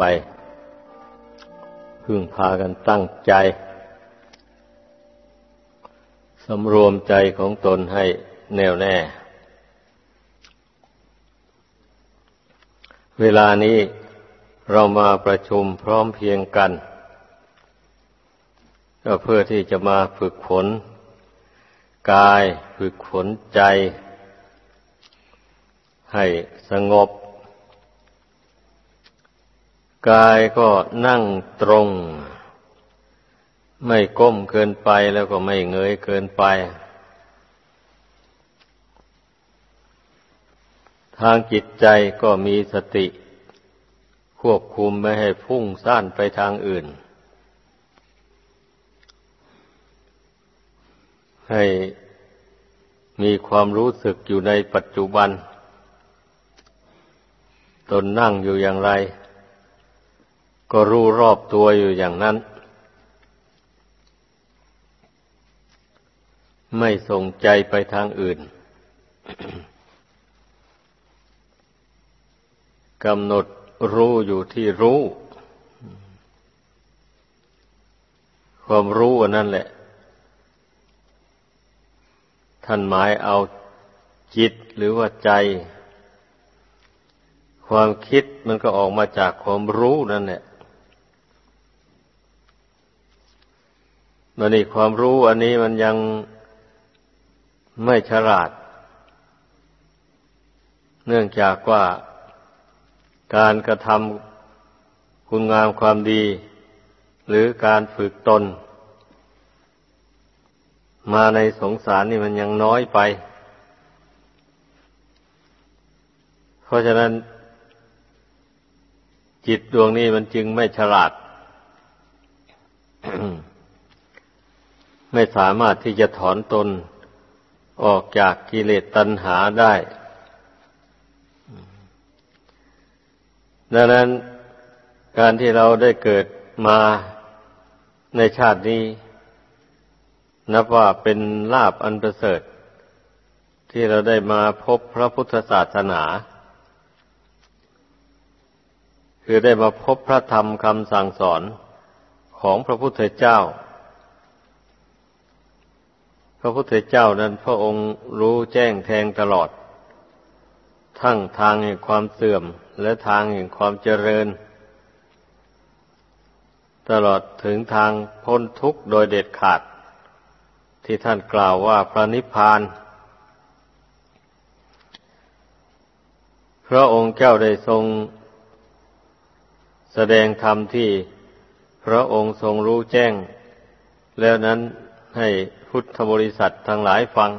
ไปพึ่งพากันตั้งใจสำรวมใจของตนให้แน่วแน่ เวลานี้เรามาประชุมพร้อมเพียงกัน ก็เพื่อที่จะมาฝึกฝนกายฝึกฝนใจ ให้สงบ กายก็นั่งตรง ไม่ก้มเกินไปแล้วก็ไม่เงยเกินไป ทางจิตใจก็มีสติ ควบคุมไม่ให้พุ่งซ่านไปทางอื่น ให้มีความรู้สึกอยู่ในปัจจุบัน ตนนั่งอยู่อย่างไร ก็รู้รอบตัวอยู่อย่างนั้น ไม่ส่งใจไปทางอื่นกำหนดรู้อยู่ที่รู้ ความรู้อันนั้นแหละ ท่านหมายเอาจิตหรือว่าใจ ความคิดมันก็ออกมาจากความรู้นั่นแหละ มันนี่ความรู้อันนี้มันยังไม่ฉลาด เนื่องจากว่าการกระทำคุณงามความดี หรือการฝึกตน มาในสงสารนี่มันยังน้อยไป เพราะฉะนั้นจิตดวงนี้มันจึงไม่ฉลาด ไม่สามารถที่จะถอนตนออกจากกิเลสตัณหาได้ ดังนั้นการที่เราได้เกิดมาในชาตินี้ นับว่าเป็นลาบอันประเสริฐ ที่เราได้มาพบพระพุทธศาสนา คือได้มาพบพระธรรมคำสั่งสอนของพระพุทธเจ้า พระพุทธเจ้านั้นพระองค์รู้แจ้งแทงตลอด ทั้งทางแห่งความเสื่อมและทางแห่งความเจริญ ตลอดถึงทางพ้นทุกข์โดยเด็ดขาด ที่ท่านกล่าวว่าพระนิพพาน พระองค์เจ้าได้ทรงแสดงธรรมที่พระองค์ทรงรู้แจ้ง แล้วนั้นให้ พุทธบริษัททั้งหลายฟัง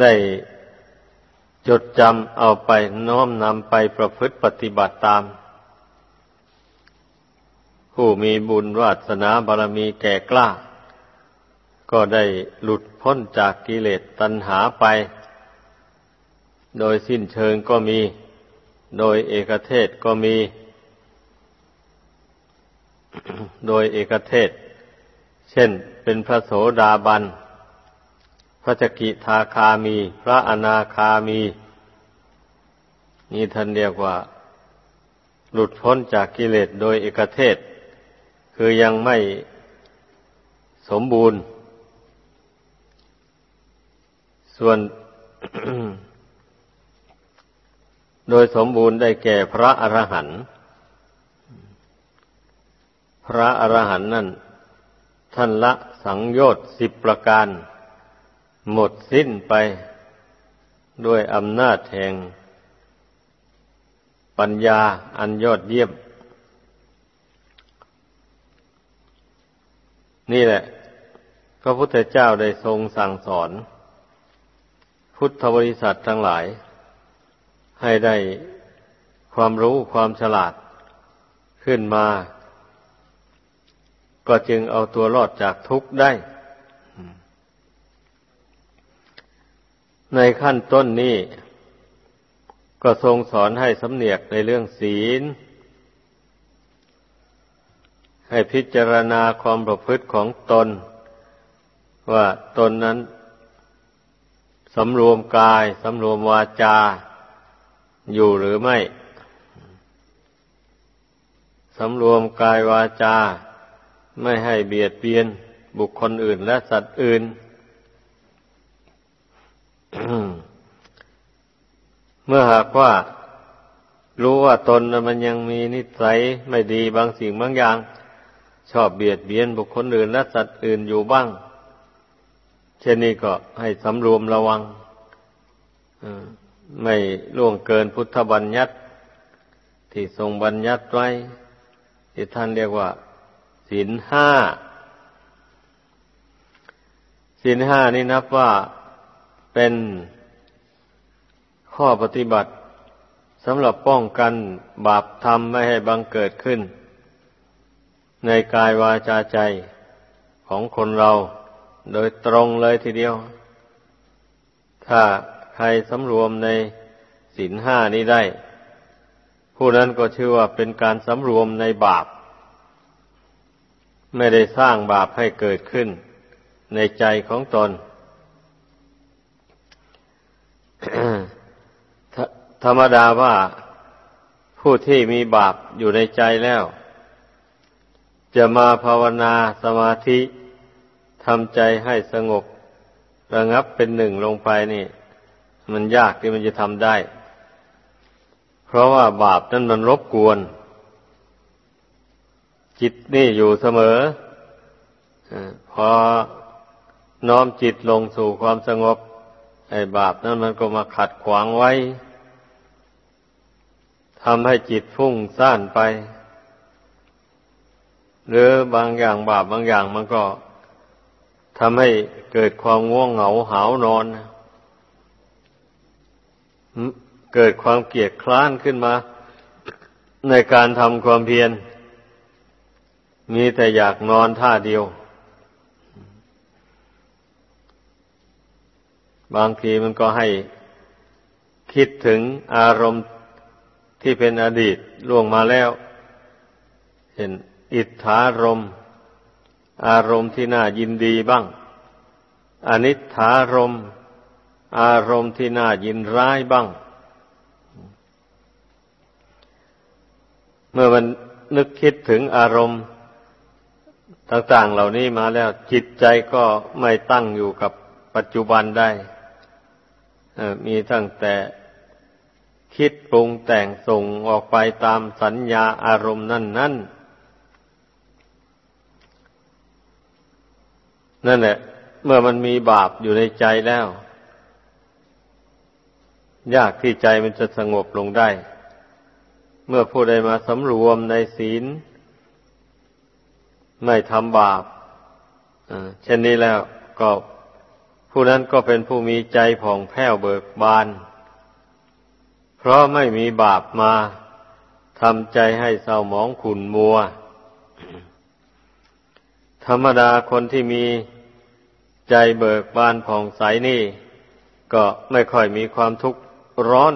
ได้จดจำเอาไปน้อมนำไปประพฤติปฏิบัติตาม ผู้มีบุญวาสนาบารมีแก่กล้า ก็ได้หลุดพ้นจากกิเลสตัณหาไป โดยสิ้นเชิงก็มี โดยเอกเทศก็มี โดยเอกเทศ เช่นเป็นพระโสดาบัน พระจกิทาคามี พระอนาคามี นี่ท่านเรียกว่า หลุดพ้นจากกิเลสโดยเอกเทศ คือยังไม่สมบูรณ์ ส่วนโดยสมบูรณ์ได้แก่พระอรหันต์ พระอรหันต์นั่น ท่านละสังโยชน์สิบประการ หมดสิ้นไปด้วยอำนาจแห่ง ปัญญาอันยอดเยี่ยม นี่แหละ พระพุทธเจ้าได้ทรงสั่งสอน พุทธบริษัททั้งหลาย ให้ได้ความรู้ความฉลาดขึ้นมา ก็จึงเอาตัวรอดจากทุกข์ได้ ในขั้นต้นนี้ ก็ทรงสอนให้สำเนียกในเรื่องศีล ให้พิจารณาความประพฤติของตน ว่าตนนั้นสำรวมกายสำรวมวาจา อยู่หรือไม่สำรวมกายวาจา ไม่ให้เบียดเบียนบุคคลอื่นและสัตว์อื่น เมื่อหากว่ารู้ว่าตนมันยังมีนิสัยไม่ดีบางสิ่งบางอย่าง ชอบเบียดเบียนบุคคลอื่นและสัตว์อื่นอยู่บ้าง เช่นนี้ก็ให้สำรวมระวังไม่ล่วงเกินพุทธบัญญัติ ที่ทรงบัญญัติไว้ที่ท่านเรียกว่า ศีลห้าศีลห้านี่นับว่าเป็นข้อปฏิบัติสำหรับป้องกันบาปธรรมไม่ให้บังเกิดขึ้น ในกายวาจาใจของคนเรา โดยตรงเลยทีเดียว ถ้าใครสำรวมในศีลห้านี้ได้ ผู้นั้นก็ชื่อว่าเป็นการสำรวมในบาป ไม่ได้สร้างบาปให้เกิดขึ้น ในใจของตนธรรมดาว่าผู้ที่มีบาปอยู่ในใจแล้ว จะมาภาวนาสมาธิทำใจให้สงบ ระงับเป็นหนึ่งลงไปนี่ มันยากที่มันจะทำได้ เพราะว่าบาปนั้นมันรบกวน จิตนี่อยู่เสมอพอน้อมจิตลงสู่ความสงบ ไอ้บาปนั้นมันก็มาขัดขวางไว้ทำให้จิตฟุ้งซ่านไป หรือบางอย่างบาปบางอย่างมันก็ทำให้เกิดความง่วงเหงาหาวนอน เกิดความเกียดคร้านขึ้นมา ในการทำความเพียร มีแต่อยากนอนท่าเดียว บางทีมันก็ให้คิดถึงอารมณ์ที่เป็นอดีตล่วงมาแล้ว เห็นอิทธารมอารมณ์ที่น่ายินดีบ้าง อนิธารมอารมณ์ที่น่ายินร้ายบ้าง เมื่อมันนึกคิดถึงอารมณ์ ต่างๆเหล่านี้มาแล้วจิตใจก็ไม่ตั้งอยู่กับปัจจุบันได้มีตั้งแต่คิดปรุงแต่งส่งออกไปตามสัญญาอารมณ์นั่นนั่นนั่นแหละ เมื่อมันมีบาปอยู่ในใจแล้ว ยากที่ใจมันจะสงบลงได้ เมื่อผู้ใดมาสำรวมในศีล ไม่ทำบาปเช่นนี้แล้วก็ผู้นั้นก็เป็นผู้มีใจผ่องแผ้วเบิกบาน เพราะไม่มีบาปมาทำใจให้เศร้าหมองขุ่นมัว ธรรมดาคนที่มีใจเบิกบานผ่องใสนี่ ก็ไม่ค่อยมีความทุกข์ร้อน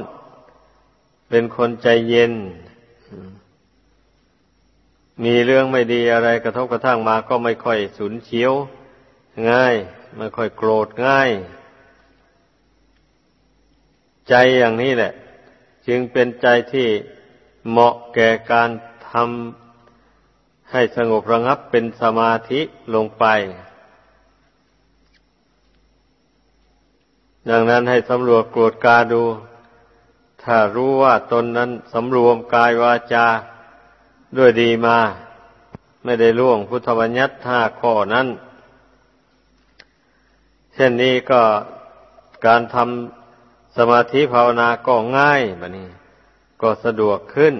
เป็นคนใจเย็น มีเรื่องไม่ดีอะไรกระทบกระทั่งมาก็ไม่ค่อยสุนเฉียว ง่าย ไม่ค่อยโกรธง่าย ใจอย่างนี้แหละ จึงเป็นใจที่เหมาะแก่การทำให้สงบระงับเป็นสมาธิลงไป ดังนั้นให้สำรวจกรวดกาดู ถ้ารู้ว่าตนนั้นสำรวมกายวาจา ด้วยดีมา ไม่ได้ล่วงพุทธบัญญัติห้าข้อนั้น เช่นนี้ก็การทำสมาธิภาวนาก็ง่ายแบบนี้ ก็สะดวกขึ้น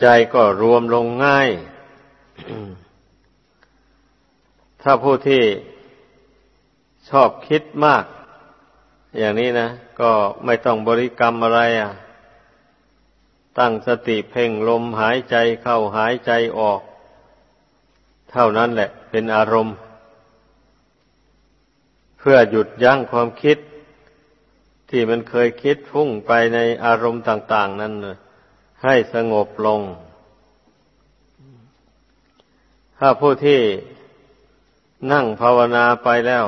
ใจก็รวมลงง่าย ถ้าผู้ที่ชอบคิดมาก อย่างนี้นะ ก็ไม่ต้องบริกรรมอะไรอะ ตั้งสติเพ่งลมหายใจเข้าหายใจออก เท่านั้นแหละเป็นอารมณ์ เพื่อหยุดยั้งความคิด ที่มันเคยคิดพุ่งไปในอารมณ์ต่าง ๆ นั้นให้สงบลง ถ้าผู้ที่นั่งภาวนาไปแล้ว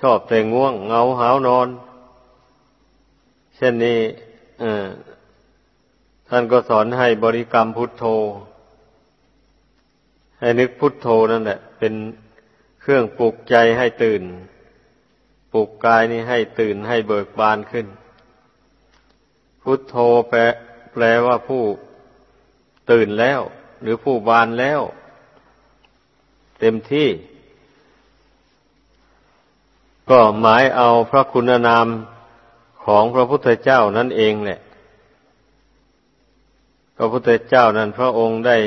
ชอบแต่ง่วงเงาหาวนอน เช่นนี้ ท่านก็สอนให้บริกรรมพุทโธ ให้นึกพุทโธนั่นแหละ เป็นเครื่องปลุกใจให้ตื่น ปลุกกายนี้ให้ตื่นให้เบิกบานขึ้น พุทโธแปลแปลว่าผู้ตื่นแล้ว หรือผู้บานแล้ว เต็มที่ ก็หมายเอาพระคุณนามของพระพุทธเจ้านั่นเองแหละ ระพุทธเจ้านั้นพระองค์ได้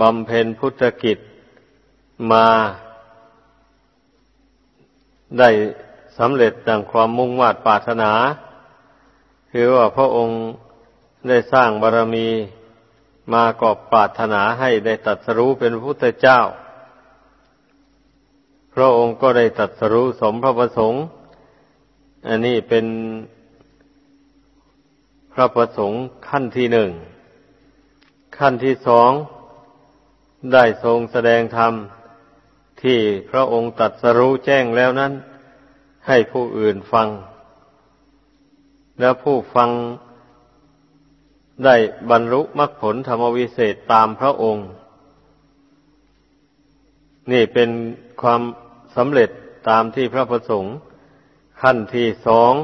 บำเพ็ญพุทธกิจมาได้สำเร็จดังความมุ่งมา่ปรารถนา คือว่าพระองค์ได้สร้างบารมีมากอบปรารถนาให้ได้ตัดสรู้เป็นพุทธเจ้า พระองค์ก็ได้ตัดสรู้สมพระประสงค์ อันนี้เป็น พระประสงค์ขั้นที่หนึ่ง ขั้นที่สอง ได้ทรงแสดงธรรม ที่พระองค์ตัดสรู้แจ้งแล้วนั้น ให้ผู้อื่นฟัง แล้วผู้ฟังได้บรรลุมรรคผลธรรมวิเศษตามพระองค์ นี่เป็นความสำเร็จตามที่พระประสงค์ขั้นที่สอง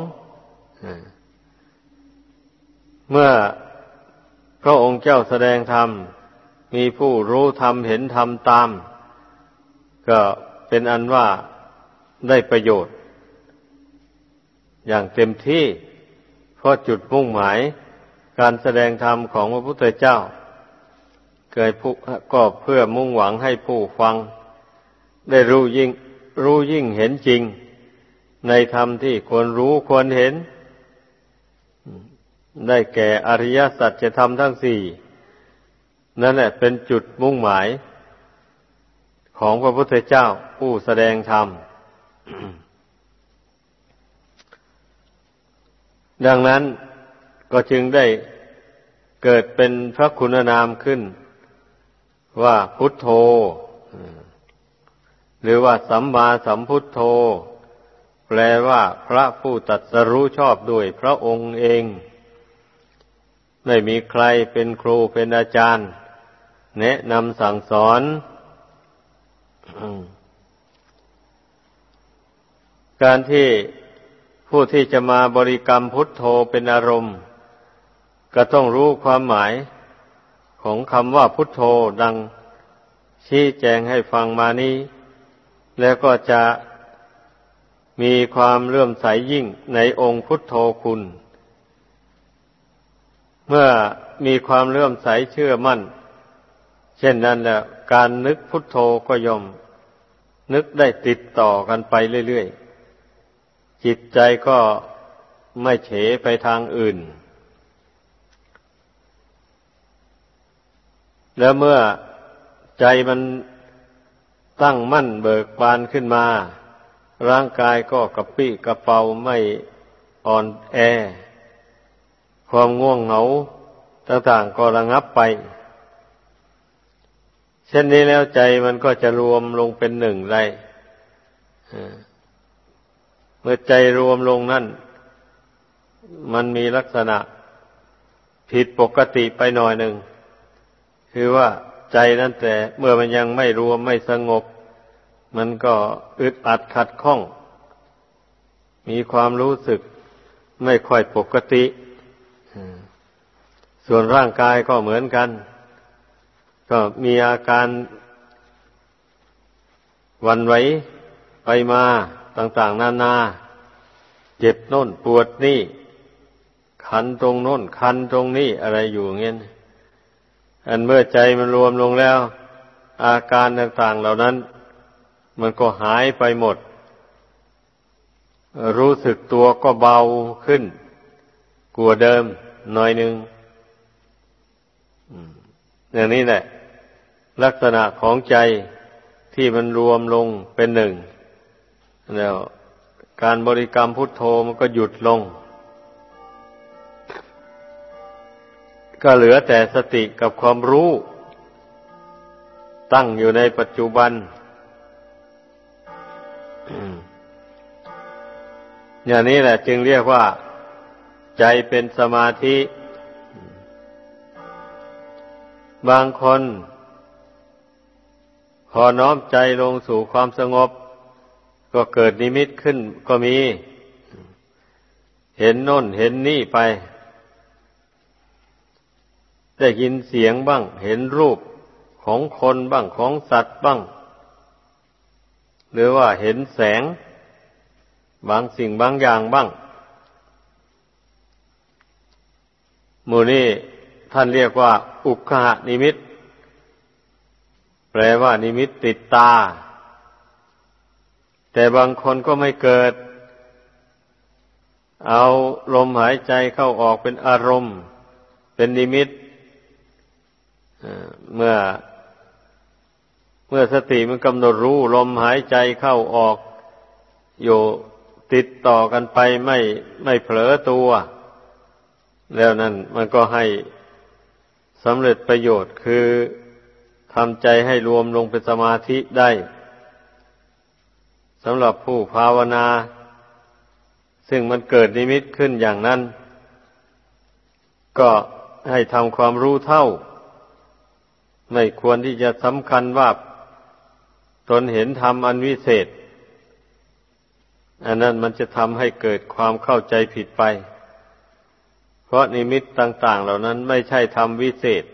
เมื่อพระองค์เจ้าแสดงธรรม มีผู้รู้ธรรมเห็นธรรมตาม ก็เป็นอันว่าได้ประโยชน์ อย่างเต็มที่ เพราะจุดมุ่งหมาย การแสดงธรรมของพระพุทธเจ้า เกิดก็เพื่อมุ่งหวังให้ผู้ฟัง ได้รู้ยิ่งรู้ยิ่งเห็นจริง ในธรรมที่ควรรู้ควรเห็น ได้แก่อริยสัจจะทำทั้งสี่ นั่นแหละเป็นจุดมุ่งหมาย ของพระพุทธเจ้าผู้แสดงธรรม ดังนั้นก็จึงได้เกิดเป็นพระคุณนามขึ้น ว่าพุทโธ หรือว่าสัมมาสัมพุทโธ แปลว่าพระผู้ตัดสรู้ชอบด้วยพระองค์เอง ไม่มีใครเป็นครูเป็นอาจารย์ แนะนำสั่งสอน การที่ผู้ที่จะมาบริกรรมพุทโธเป็นอารมณ์ ก็ต้องรู้ความหมายของคำว่าพุทโธดังชี้แจงให้ฟังมานี้ แล้วก็จะมีความเลื่อมใสยยิ่งในองค์พุทโธคุณ เมื่อมีความเลื่อมใสเชื่อมั่น เช่นนั้นแหละการนึกพุทโธก็ยอมนึกได้ติดต่อกันไปเรื่อยๆ จิตใจก็ไม่เฉไปทางอื่น แล้วเมื่อใจมันตั้งมั่นเบิกบานขึ้นมา ร่างกายก็กระปี้กระเป๋าไม่อ่อนแอ ความง่วงเหงาต่างๆก็ระงับไป เช่นนี้แล้วใจมันก็จะรวมลงเป็นหนึ่งได้เมื่อใจรวมลงนั่น มันมีลักษณะ ผิดปกติไปหน่อยหนึ่ง คือว่าใจนั่นแต่เมื่อมันยังไม่รวมไม่สงบ มันก็อึดอัดขัดข้อง มีความรู้สึกไม่ค่อยปกติ ส่วนร่างกายก็เหมือนกัน ก็มีอาการวันไหวไปมาต่าง ๆ นานา เจ็บโน่นปวดนี่ คันตรงโน่น คันตรงนี้อะไรอยู่เงี้ยอันเมื่อใจมันรวมลงแล้ว อาการต่าง ๆ เหล่านั้น มันก็หายไปหมด รู้สึกตัวก็เบาขึ้นกลัวเดิม หน่อยหนึ่งอย่างนี้แหละ ลักษณะของใจที่มันรวมลงเป็นหนึ่งแล้วการบริกรรมพุทโธมันก็หยุดลง ก็เหลือแต่สติกับความรู้ ตั้งอยู่ในปัจจุบันอย่างนี้แหละจึงเรียกว่า ใจเป็นสมาธิ บางคน พอน้อมใจลงสู่ความสงบ ก็เกิดนิมิตขึ้นก็มี เห็นโน่นเห็นนี่ไป ได้ยินเสียงบ้าง เห็นรูปของคนบ้างของสัตว์บ้าง หรือว่าเห็นแสง บางสิ่งบางอย่างบ้าง มูนี่ท่านเรียกว่า อุคหนิมิต แปลว่า นิมิตติดตา แต่บางคนก็ไม่เกิด เอาลมหายใจเข้าออกเป็นอารมณ์ เป็นนิมิตเมื่อ เมื่อสติมันกำหนดรู้ ลมหายใจเข้าออก อยู่ติดต่อกันไปไม่ไม่เผลอตัว แล้วนั่นมันก็ให้สำเร็จประโยชน์คือทำใจให้รวมลงเป็นสมาธิได้สำหรับผู้ภาวนา ซึ่งมันเกิดนิมิตขึ้นอย่างนั้น ก็ให้ทำความรู้เท่า ไม่ควรที่จะสำคัญว่าตนเห็นธรรมอันวิเศษ อันนั้นมันจะทำให้เกิดความเข้าใจผิดไป เพราะนิมิตต่าง ๆ เหล่านั้นไม่ใช่ธรรมวิเศษ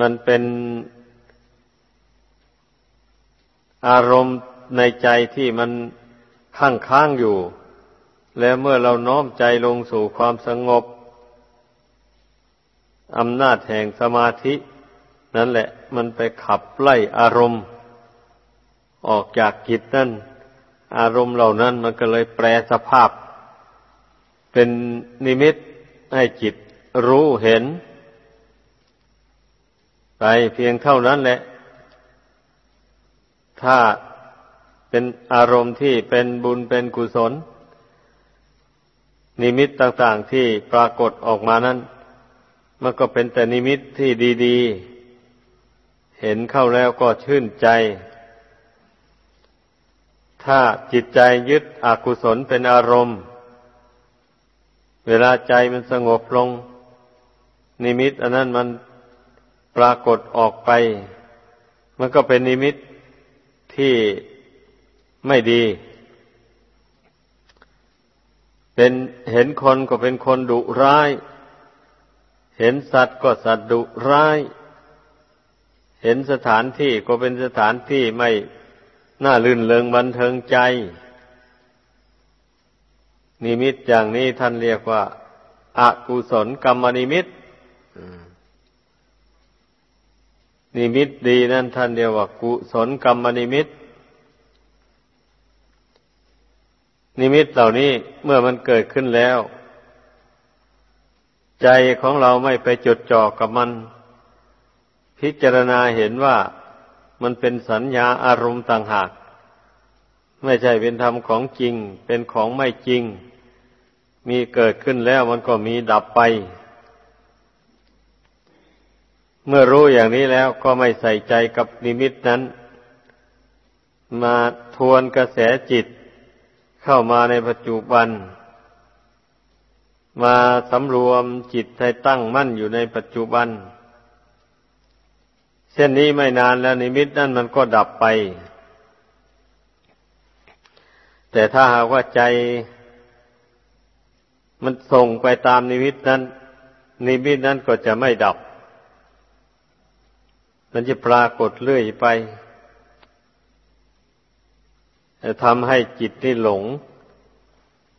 มันเป็นอารมณ์ในใจที่มันข้างค้างอยู่ แล้วเมื่อเราน้อมใจลงสู่ความสงบอำนาจแห่งสมาธิ นั่นแหละ มันไปขับไล่อารมณ์ ออกจากกิจนั่นอารมณ์เหล่านั้นมันก็เลยแปรสภาพ เป็นนิมิตให้จิตรู้เห็น ไปเพียงเท่านั้นแหละ ถ้าเป็นอารมณ์ที่เป็นบุญเป็นกุศล นิมิตต่างๆที่ปรากฏออกมานั้น มันก็เป็นแต่นิมิตที่ดีๆ เห็นเข้าแล้วก็ชื่นใจ ถ้าจิตใจยึดอกุศลเป็นอารมณ์ เวลาใจมันสงบลง นิมิต อันนั้นมันปรากฏออกไป มันก็เป็นนิมิตที่ไม่ดี เป็นเห็นคนก็เป็นคนดุร้าย เห็นสัตว์ก็สัตว์ดุร้าย เห็นสถานที่ก็เป็นสถานที่ไม่น่าลื่นเลิงบันเทิงใจ นิมิตอย่างนี้ท่านเรียกว่าอากุศลกรรมนิมิตนิมิตดีนั่นท่านเรียกว่ากุศลกรรมนิมิต นิมิตเหล่านี้เมื่อมันเกิดขึ้นแล้ว ใจของเราไม่ไปจดจ่อกับมัน พิจารณาเห็นว่ามันเป็นสัญญาอารมณ์ต่างหาก ไม่ใช่เป็นธรรมของจริง เป็นของไม่จริง มีเกิดขึ้นแล้วมันก็มีดับไป เมื่อรู้อย่างนี้แล้วก็ไม่ใส่ใจกับนิมิตนั้น มาทวนกระแสจิตเข้ามาในปัจจุบัน มาสำรวมจิตให้ตั้งมั่นอยู่ในปัจจุบัน เช่นนี้ไม่นานแล้วนิมิตนั้นมันก็ดับไป แต่ถ้าหากว่าใจ มันส่งไปตามนิมิตนั้น นิมิตนั้นก็จะไม่ดับ มันจะปรากฏเรื่อยไปจะทำให้จิตที่หลง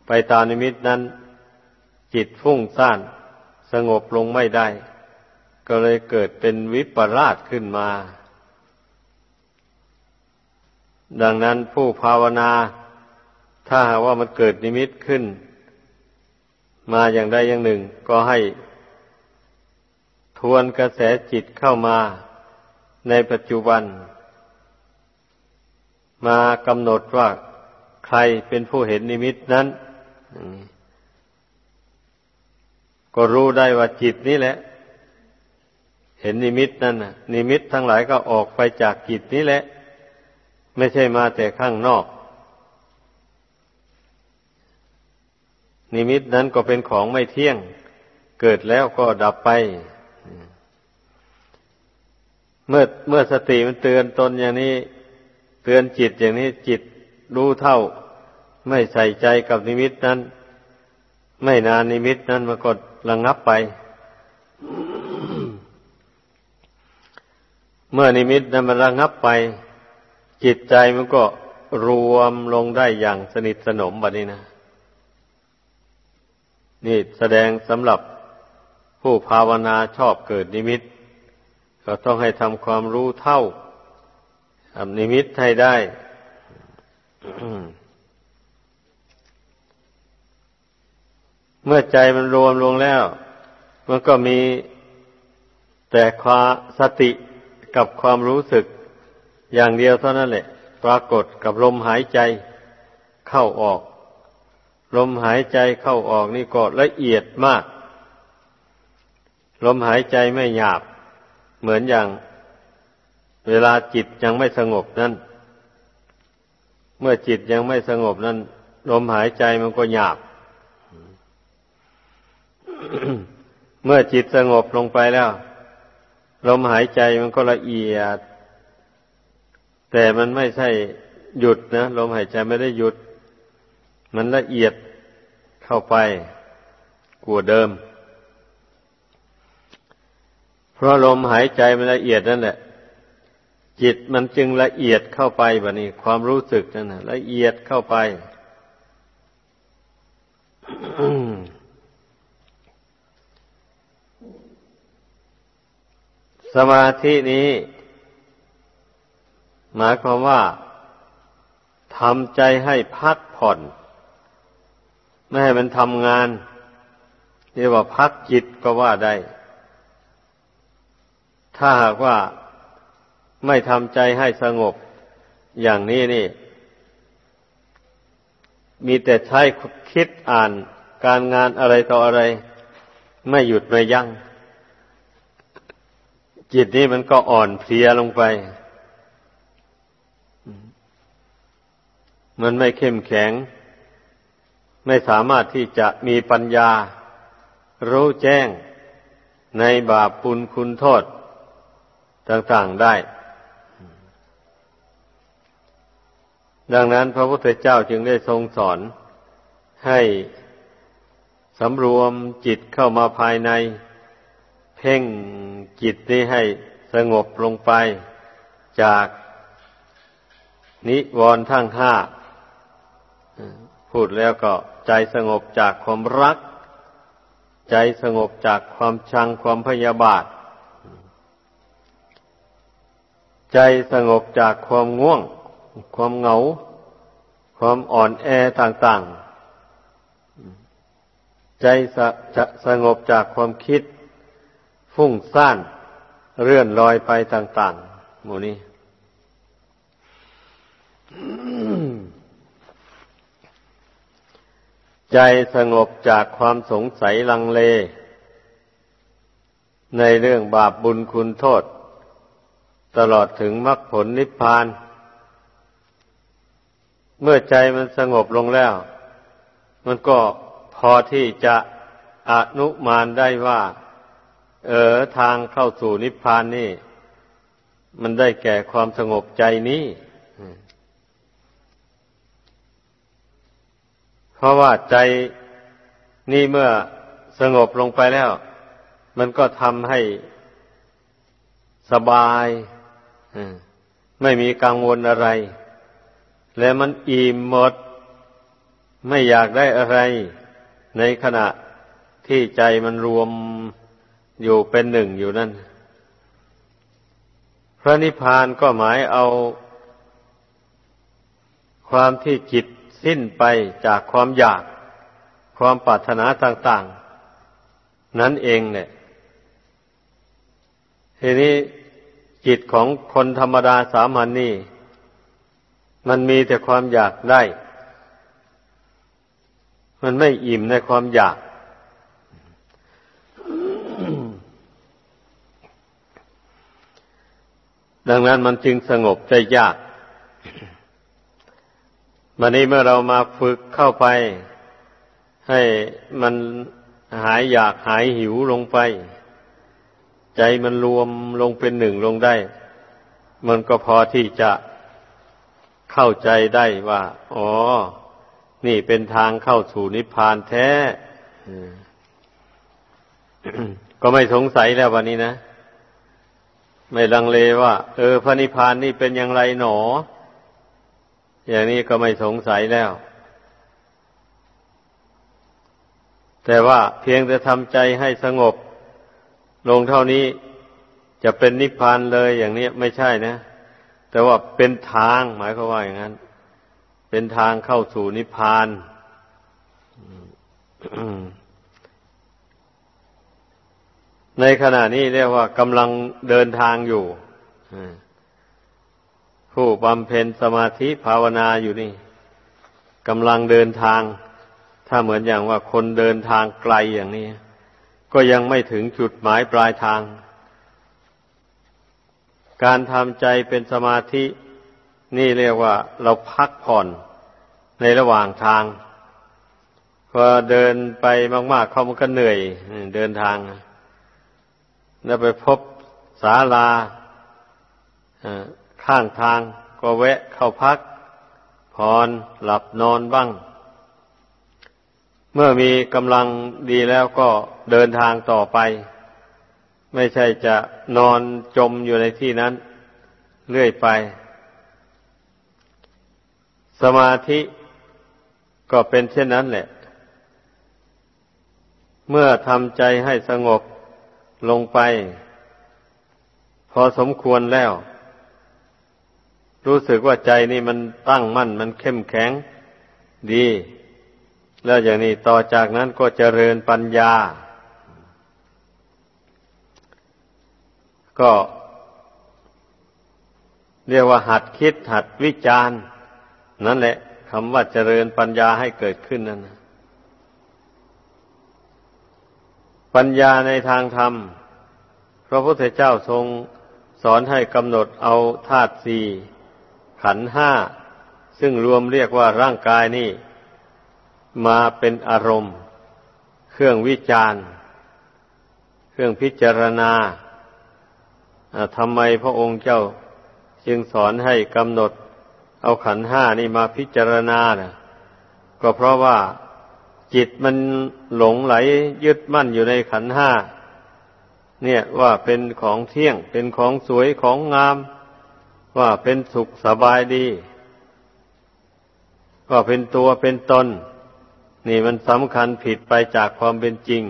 ไปตามนิมิตนั้น จิตฟุ้งซ่าน สงบลงไม่ได้ ก็เลยเกิดเป็นวิปลาสขึ้นมา ดังนั้นผู้ภาวนา ถ้าหากว่ามันเกิดนิมิตขึ้น มาอย่างใดอย่างหนึ่ง ก็ให้ทวนกระแสจิตเข้ามาในปัจจุบัน มากำหนดว่าใครเป็นผู้เห็นนิมิตนั้น ก็รู้ได้ว่าจิตนี้แหละ เห็นนิมิตนั่นนิมิตทั้งหลายก็ออกไปจากจิตนี้แหละ ไม่ใช่มาแต่ข้างนอก นิมิตนั้นก็เป็นของไม่เที่ยง เกิดแล้วก็ดับไป เมื่อเมื่อสติมันเตือนตนอย่างนี้ เตือนจิตอย่างนี้จิตรู้เท่า ไม่ใส่ใจกับนิมิตนั้น ไม่นานนิมิตนั้นมันก็ระงงับไป เมื่อนิมิตนั้นมันระงงับไป จิตใจมันก็รวมลงได้อย่างสนิทสนมแบบนี้นะ นี่แสดงสำหรับผู้ภาวนาชอบเกิดนิมิต ก็ต้องให้ทำความรู้เท่าทำนิมิตให้ได้ เมื่อใจมันรวมลงแล้ว มันก็มีแต่ความสติกับความรู้สึก อย่างเดียวเท่านั้นแหละ ปรากฏกับลมหายใจเข้าออก ลมหายใจเข้าออกนี่ก็ละเอียดมาก ลมหายใจไม่หยาบ เหมือนอย่าง เวลาจิตยังไม่สงบนั้นเมื่อจิตยังไม่สงบนั้นลมหายใจมันก็หยาบ เมื่อจิตสงบลงไปแล้ว ลมหายใจมันก็ละเอียด แต่มันไม่ใช่หยุดนะ ลมหายใจไม่ได้หยุด มันละเอียดเข้าไปกว่าเดิม เพราะลมหายใจมันละเอียดนั่นแหละ จิตมันจึงละเอียดเข้าไปแบบนี้ ความรู้สึกนั่นนะละเอียดเข้าไปสมาธินี้ หมายความว่าทำใจให้พักผ่อน ไม่ให้มันทำงานเรียกว่าพักจิตก็ว่าได้ ถ้าหากว่าไม่ทำใจให้สงบอย่างนี้นี่ มีแต่ใช้คิดอ่านการงานอะไรต่ออะไร ไม่หยุดไม่ยัง้งจิตนี้มันก็อ่อนเพลียลงไป มันไม่เข้มแข็ง ไม่สามารถที่จะมีปัญญา รู้แจ้งในบาปปุลคุณโทษ ต่างๆได้ ดังนั้นพระพุทธเจ้าจึงได้ทรงสอนให้สำรวมจิตเข้ามาภายใน เพ่งจิตนี้ให้สงบลงไปจากนิวรณ์ทั้งห้า พูดแล้วก็ใจสงบจากความรัก ใจสงบจากความชังความพยาบาท ใจสงบจากความง่วง ความเหงา ความอ่อนแอต่างๆ ใจจะสงบจากความคิด ฟุ้งซ่านเรื่อนลอยไปต่าง ๆ หมูนี้ ใจสงบจากความสงสัยลังเล ในเรื่องบาปบุญคุณโทษ ตลอดถึงมรรคผลนิพพาน เมื่อใจมันสงบลงแล้ว มันก็พอที่จะอนุมานได้ว่า เออทางเข้าสู่นิพพานนี่ มันได้แก่ความสงบใจนี้ เพราะว่าใจนี่เมื่อสงบลงไปแล้ว มันก็ทำให้สบายไม่มีกังวลอะไร และมันอิ่มหมด ไม่อยากได้อะไร ในขณะที่ใจมันรวมอยู่เป็นหนึ่งอยู่นั่น พระนิพพานก็หมายเอา ความที่จิต สิ้นไปจากความอยาก ความปรารถนาต่าง ๆ นั่นเองเนี่ยทีนี้จิตของคนธรรมดาสามัญนนี่ มันมีแต่ความอยากได้ มันไม่อิ่มในความอยาก ดังนั้นมันจึงสงบใจยาก วันนี้เมื่อเรามาฝึกเข้าไป ให้มันหายอยากหายหิวลงไป ใจมันรวมลงเป็นหนึ่งลงได้ มันก็พอที่จะเข้าใจได้ว่า อ๋อ นี่เป็นทางเข้าสู่นิพพานแท้ ก็ไม่สงสัยแล้ววันนี้นะ ไม่ลังเลว่า เออ พระนิพพานนี่เป็นอย่างไรหนอ อย่างนี้ก็ไม่สงสัยแล้ว แต่ว่าเพียงแต่ทำใจให้สงบ ลงเท่านี้จะเป็นนิพพานเลยอย่างนี้ไม่ใช่นะ แต่ว่าเป็นทางหมายความว่าอย่างนั้น เป็นทางเข้าสู่นิพพานในขณะนี้เรียกว่ากำลังเดินทางอยู่ ผู้บำเพ็ญสมาธิภาวนาอยู่นี่กำลังเดินทาง ถ้าเหมือนอย่างว่าคนเดินทางไกลอย่างนี้ ก็ยังไม่ถึงจุดหมายปลายทาง การทำใจเป็นสมาธิ นี่เรียกว่าเราพักผ่อนในระหว่างทางพอเดินไปมาก ๆ เขามันก็เหนื่อยเดินทาง แล้วไปพบศาลา ข้างทางก็แวะเข้าพักพรหลับนอนบ้าง เมื่อมีกำลังดีแล้วก็เดินทางต่อไป ไม่ใช่จะนอนจมอยู่ในที่นั้น เรื่อยไป สมาธิก็เป็นเช่นนั้นแหละ เมื่อทำใจให้สงบลงไป พอสมควรแล้ว รู้สึกว่าใจนี่มันตั้งมั่น มันเข้มแข็งดี แล้วอย่างนี้ต่อจากนั้นก็เจริญปัญญา ก็เรียกว่าหัดคิดหัดวิจารณ์นั่นแหละคำว่าเจริญปัญญาให้เกิดขึ้นนั่นนะปัญญาในทางธรรม พระพุทธเจ้าทรงสอนให้กำหนดเอาธาตุสี่ ขันห้า ซึ่งรวมเรียกว่าร่างกายนี่ มาเป็นอารมณ์ เครื่องวิจารณ์เครื่องพิจารณาทำไมพระองค์เจ้าจึงสอนให้กำหนด เอาขันห้านี่มาพิจารณานะก็เพราะว่าจิตมันหลงไหลยึดมั่นอยู่ในขันห้าเนี่ยว่าเป็นของเที่ยงเป็นของสวยของงาม ว่าเป็นสุขสบายดีว่าเป็นตัวเป็นตน นี่มันสำคัญผิดไปจากความเป็นจริง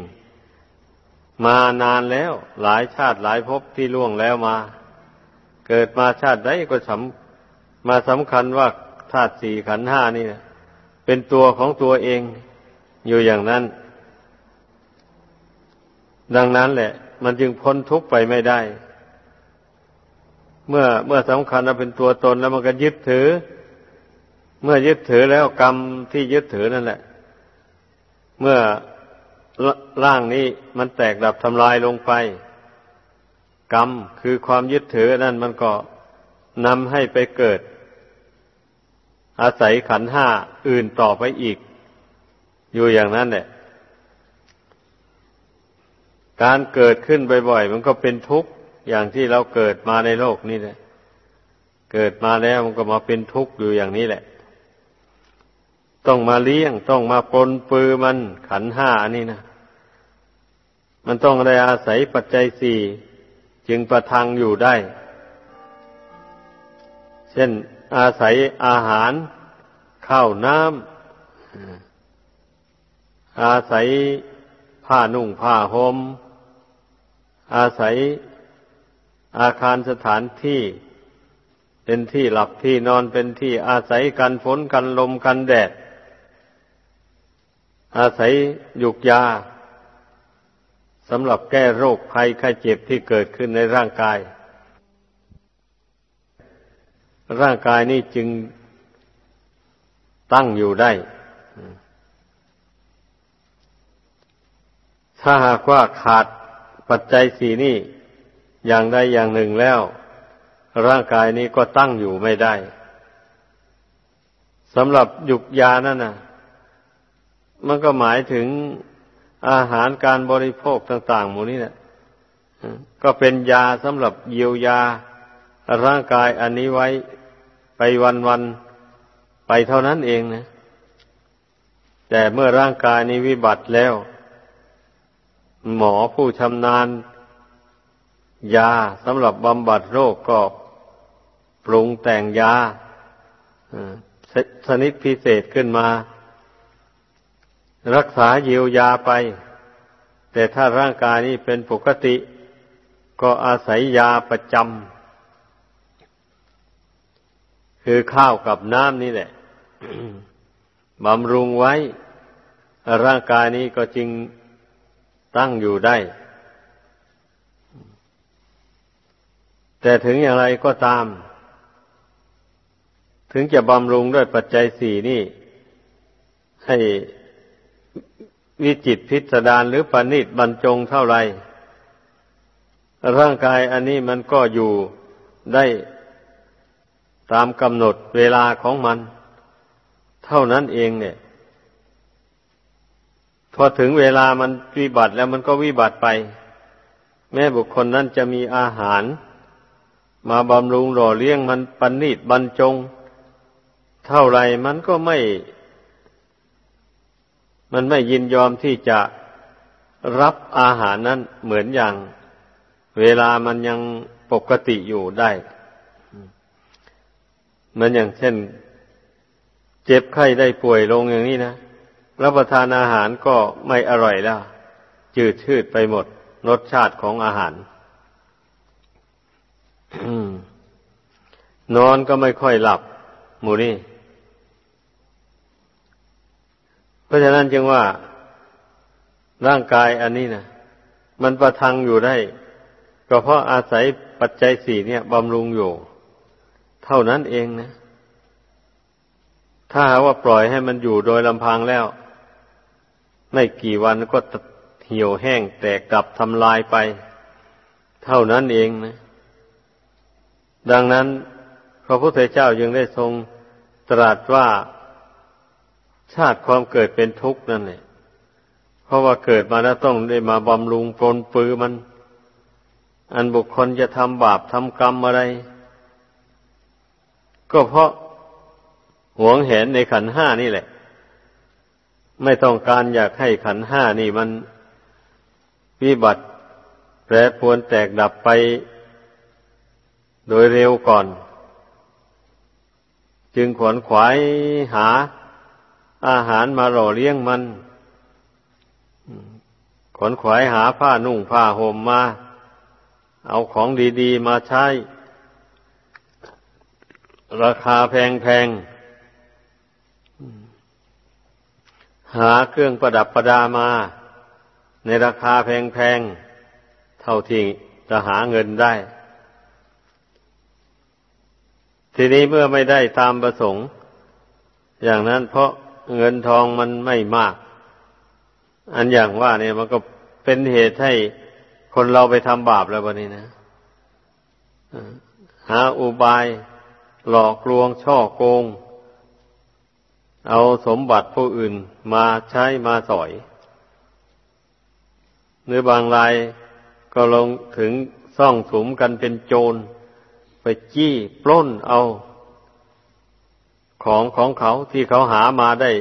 มานานแล้วหลายชาติหลายภพที่ล่วงแล้วมา เกิดมาชาติใดก็สำมาสำคัญว่าธาตุสี่ขันห้านี่เป็นตัวของตัวเองอยู่อย่างนั้น ดังนั้นแหละ มันจึงพ้นทุกข์ไปไม่ได้ เมื่อเมื่อสำคัญว่าเป็นตัวตนแล้วมันก็ยึดถือ เมื่อยึดถือแล้วกรรมที่ยึดถือนั่นแหละ เมื่อร่างนี้มันแตกดับทำลายลงไป กรรมคือความยึดถือนั่นมันก็นำให้ไปเกิด อาศัยขันห้าอื่นต่อไปอีก อยู่อย่างนั้นเนี่ยการเกิดขึ้นบ่อยๆมันก็เป็นทุกข์ อย่างที่เราเกิดมาในโลกนี้แหละ เกิดมาแล้วมันก็มาเป็นทุกข์อยู่อย่างนี้แหละ ต้องมาเลี้ยง ต้องมาปนปือมันขันห้านี่นะมันต้องได้อาศัยปัจจัยสี่จึงประทังอยู่ได้ เช่นอาศัยอาหาร ข้าวน้ำอาศัยผ้านุ่งผ้าหม่มอาศัย อาคารสถานที่เป็นที่หลับที่นอนเป็นที่อาศัยกันฝนกันลมกันแดด อาศัยยุกยาสำหรับแก้โรคภัยไข้เจ็บที่เกิดขึ้นในร่างกาย ร่างกายนี้จึงตั้งอยู่ได้ ถ้าหากว่าขาดปัจจัยสี่นี่ อย่างใดอย่างหนึ่งแล้ว ร่างกายนี้ก็ตั้งอยู่ไม่ได้สำหรับยุกยานั่นนะมันก็หมายถึงอาหารการบริโภคต่าง ๆ หมู่นี้แหละก็เป็นยาสำหรับเยียวยา ร่างกายอันนี้ไว้ไปวันวันไปเท่านั้นเองนะแต่เมื่อร่างกายนี้วิบัติแล้ว หมอผู้ชำนาญ ยาสำหรับบำบัดโรคก็ปรุงแต่งยาชนิดพิเศษขึ้นมา รักษาเยียวยาไป แต่ถ้าร่างกายนี้เป็นปกติ ก็อาศัยยาประจำคือข้าวกับน้ำนี่แหละบำรุงไว้ ร่างกายนี้ก็จึงตั้งอยู่ได้ แต่ถึงอย่างไรก็ตาม ถึงจะบำรุงด้วยปัจจัยสี่นี่ ให้วิจิตพิสดารหรือปณิตบรรจงเท่าไร ร่างกายอันนี้มันก็อยู่ได้ตามกำหนดเวลาของมัน เท่านั้นเองเนี่ย พอถึงเวลามันวิบัติแล้วมันก็วิบัติไป แม้บุคคลนั้นจะมีอาหาร มาบำรุงหล่อเลี้ยงมันปณิตบรรจง เท่าไรมันก็ไม่ มันไม่ยินยอมที่จะรับอาหารนั้นเหมือนอย่าง เวลามันยังปกติอยู่ได้เหมือนอย่างเช่น เจ็บไข้ได้ป่วยลงอย่างนี้นะรับประทานอาหารก็ไม่อร่อยแล้ว จืดชืดไปหมดรสชาติของอาหาร นอนก็ไม่ค่อยหลับ หมูนี่ เพราะฉะนั้นจึงว่าร่างกายอันนี้นะมันประทังอยู่ได้ ก็เพราะอาศัยปัจจัยสี่เนี่ยบำรุงอยู่ เท่านั้นเองนะ ถ้าว่าปล่อยให้มันอยู่โดยลำพังแล้ว ไม่กี่วันก็เหี่ยวแห้งแตกดับทำลายไป เท่านั้นเองนะ ดังนั้น พระพุทธเจ้ายังได้ทรงตรัสว่าชาติความเกิดเป็นทุกข์นั่นแหละเพราะว่าเกิดมาแล้วต้องได้มาบำรุงปลนปือมัน อันบุคคลจะทำบาปทำกรรมอะไร ก็เพราะหวงแหนในขันห้านี่แหละ ไม่ต้องการอยากให้ขันห้านี่มันวิบัติแปรปวนแตกดับไป โดยเร็วก่อน จึงขวนขวายหาอาหารมาหล่อเลี้ยงมันขนขวายหาผ้านุ่งผ้าห่มมา เอาของดีๆมาใช้ ราคาแพงๆ หาเครื่องประดับประดามา ในราคาแพงๆ เท่าที่จะหาเงินได้ ทีนี้เมื่อไม่ได้ตามประสงค์ อย่างนั้นเพราะเงินทองมันไม่มาก อันอย่างว่าเนี่ยมันก็เป็นเหตุให้คนเราไปทำบาปแล้ววันนี้นะหาอุบายหลอกลวงช่อโกง เอาสมบัติผู้อื่นมาใช้มาสอยหรือบางรายก็ลงถึงซ่องสุมกันเป็นโจร จี้ปล้นเอา ของของเขาที่เขาหามาได้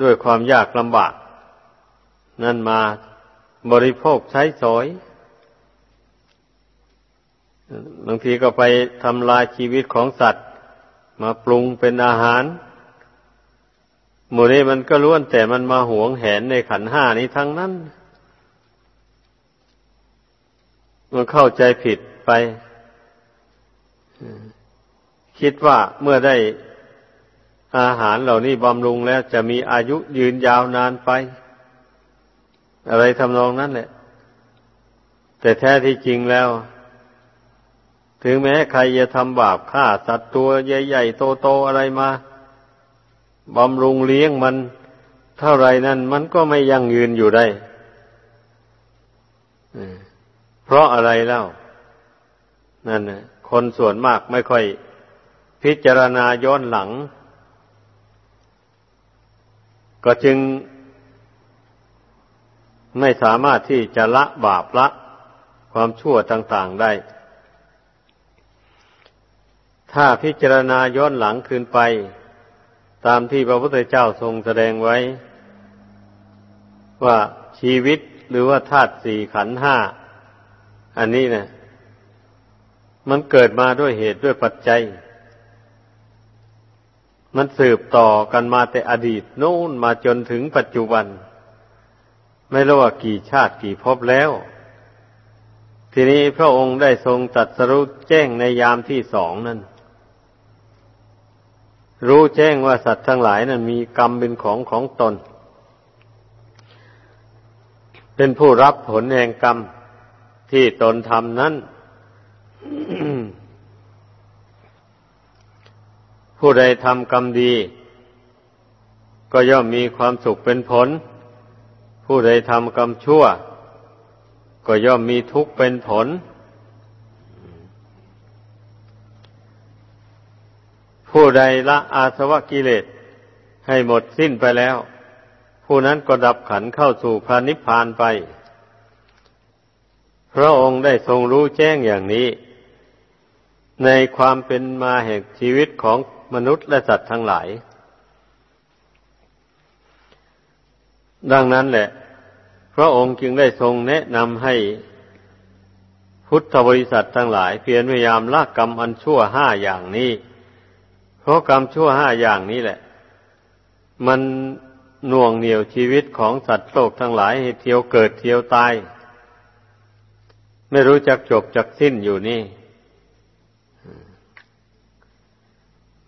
ด้วยความยากลำบาก นั่นมาบริโภคใช้สอยบางทีก็ไปทำลายชีวิตของสัตว์ มาปรุงเป็นอาหารหมู่นี้มันก็ล้วนแต่มันมาหวงแหนในขันห้านี้ทั้งนั้น มันเข้าใจผิดไป คิดว่าเมื่อได้อาหารเหล่านี้บำรุงแล้วจะมีอายุยืนยาวนานไป อะไรทำนองนั้นแหละ แต่แท้ที่จริงแล้ว ถึงแม้ใครจะทำบาปฆ่าสัตว์ตัวใหญ่ๆโตๆอะไรมาบำรุงเลี้ยงมันเท่าไรนั้น มันก็ไม่ยั่งยืนอยู่ได้เพราะอะไรเล่า นั่นนะ คนส่วนมากไม่ค่อย พิจารณาย้อนหลัง ก็จึงไม่สามารถที่จะละบาปละ ความชั่วต่าง ๆได้ ถ้าพิจารณาย้อนหลังคืนไป ตามที่พระพุทธเจ้าทรงแสดงไว้ ว่าชีวิตหรือว่าธาตุสี่ขันห้า อันนี้เนะ มันเกิดมาด้วยเหตุด้วยปัจจัย มันสืบต่อกันมาแต่อดีตโน้นมาจนถึงปัจจุบัน ไม่รู้ว่ากี่ชาติกี่ภพแล้ว ทีนี้พระองค์ได้ทรงตัดสรุปแจ้งในยามที่สองนั้นรู้แจ้งว่าสัตว์ทั้งหลายนั้นมีกรรมเป็นของของตน เป็นผู้รับผลแห่งกรรมที่ตนทำนั้น ผู้ใดทำกรรมดี ก็ย่อมมีความสุขเป็นผล ผู้ใดทำกรรมชั่ว ก็ย่อมมีทุกข์เป็นผล ผู้ใดละอาสวะกิเลสให้หมดสิ้นไปแล้ว ผู้นั้นก็ดับขันเข้าสู่พระนิพพานไป พระองค์ได้ทรงรู้แจ้งอย่างนี้ ในความเป็นมาแห่งชีวิตของมนุษย์และสัตว์ทั้งหลาย ดังนั้นแหละ พระองค์จึงได้ทรงแนะนำให้พุทธบริษัททั้งหลาย เพียรพยายามละกรรมอันชั่วห้าอย่างนี้ เพราะกรรมชั่วห้าอย่างนี้แหละ มันหน่วงเหนี่ยวชีวิตของสัตว์โลกทั้งหลายให้เที่ยวเกิดเที่ยวตาย ไม่รู้จักจบจักสิ้นอยู่นี่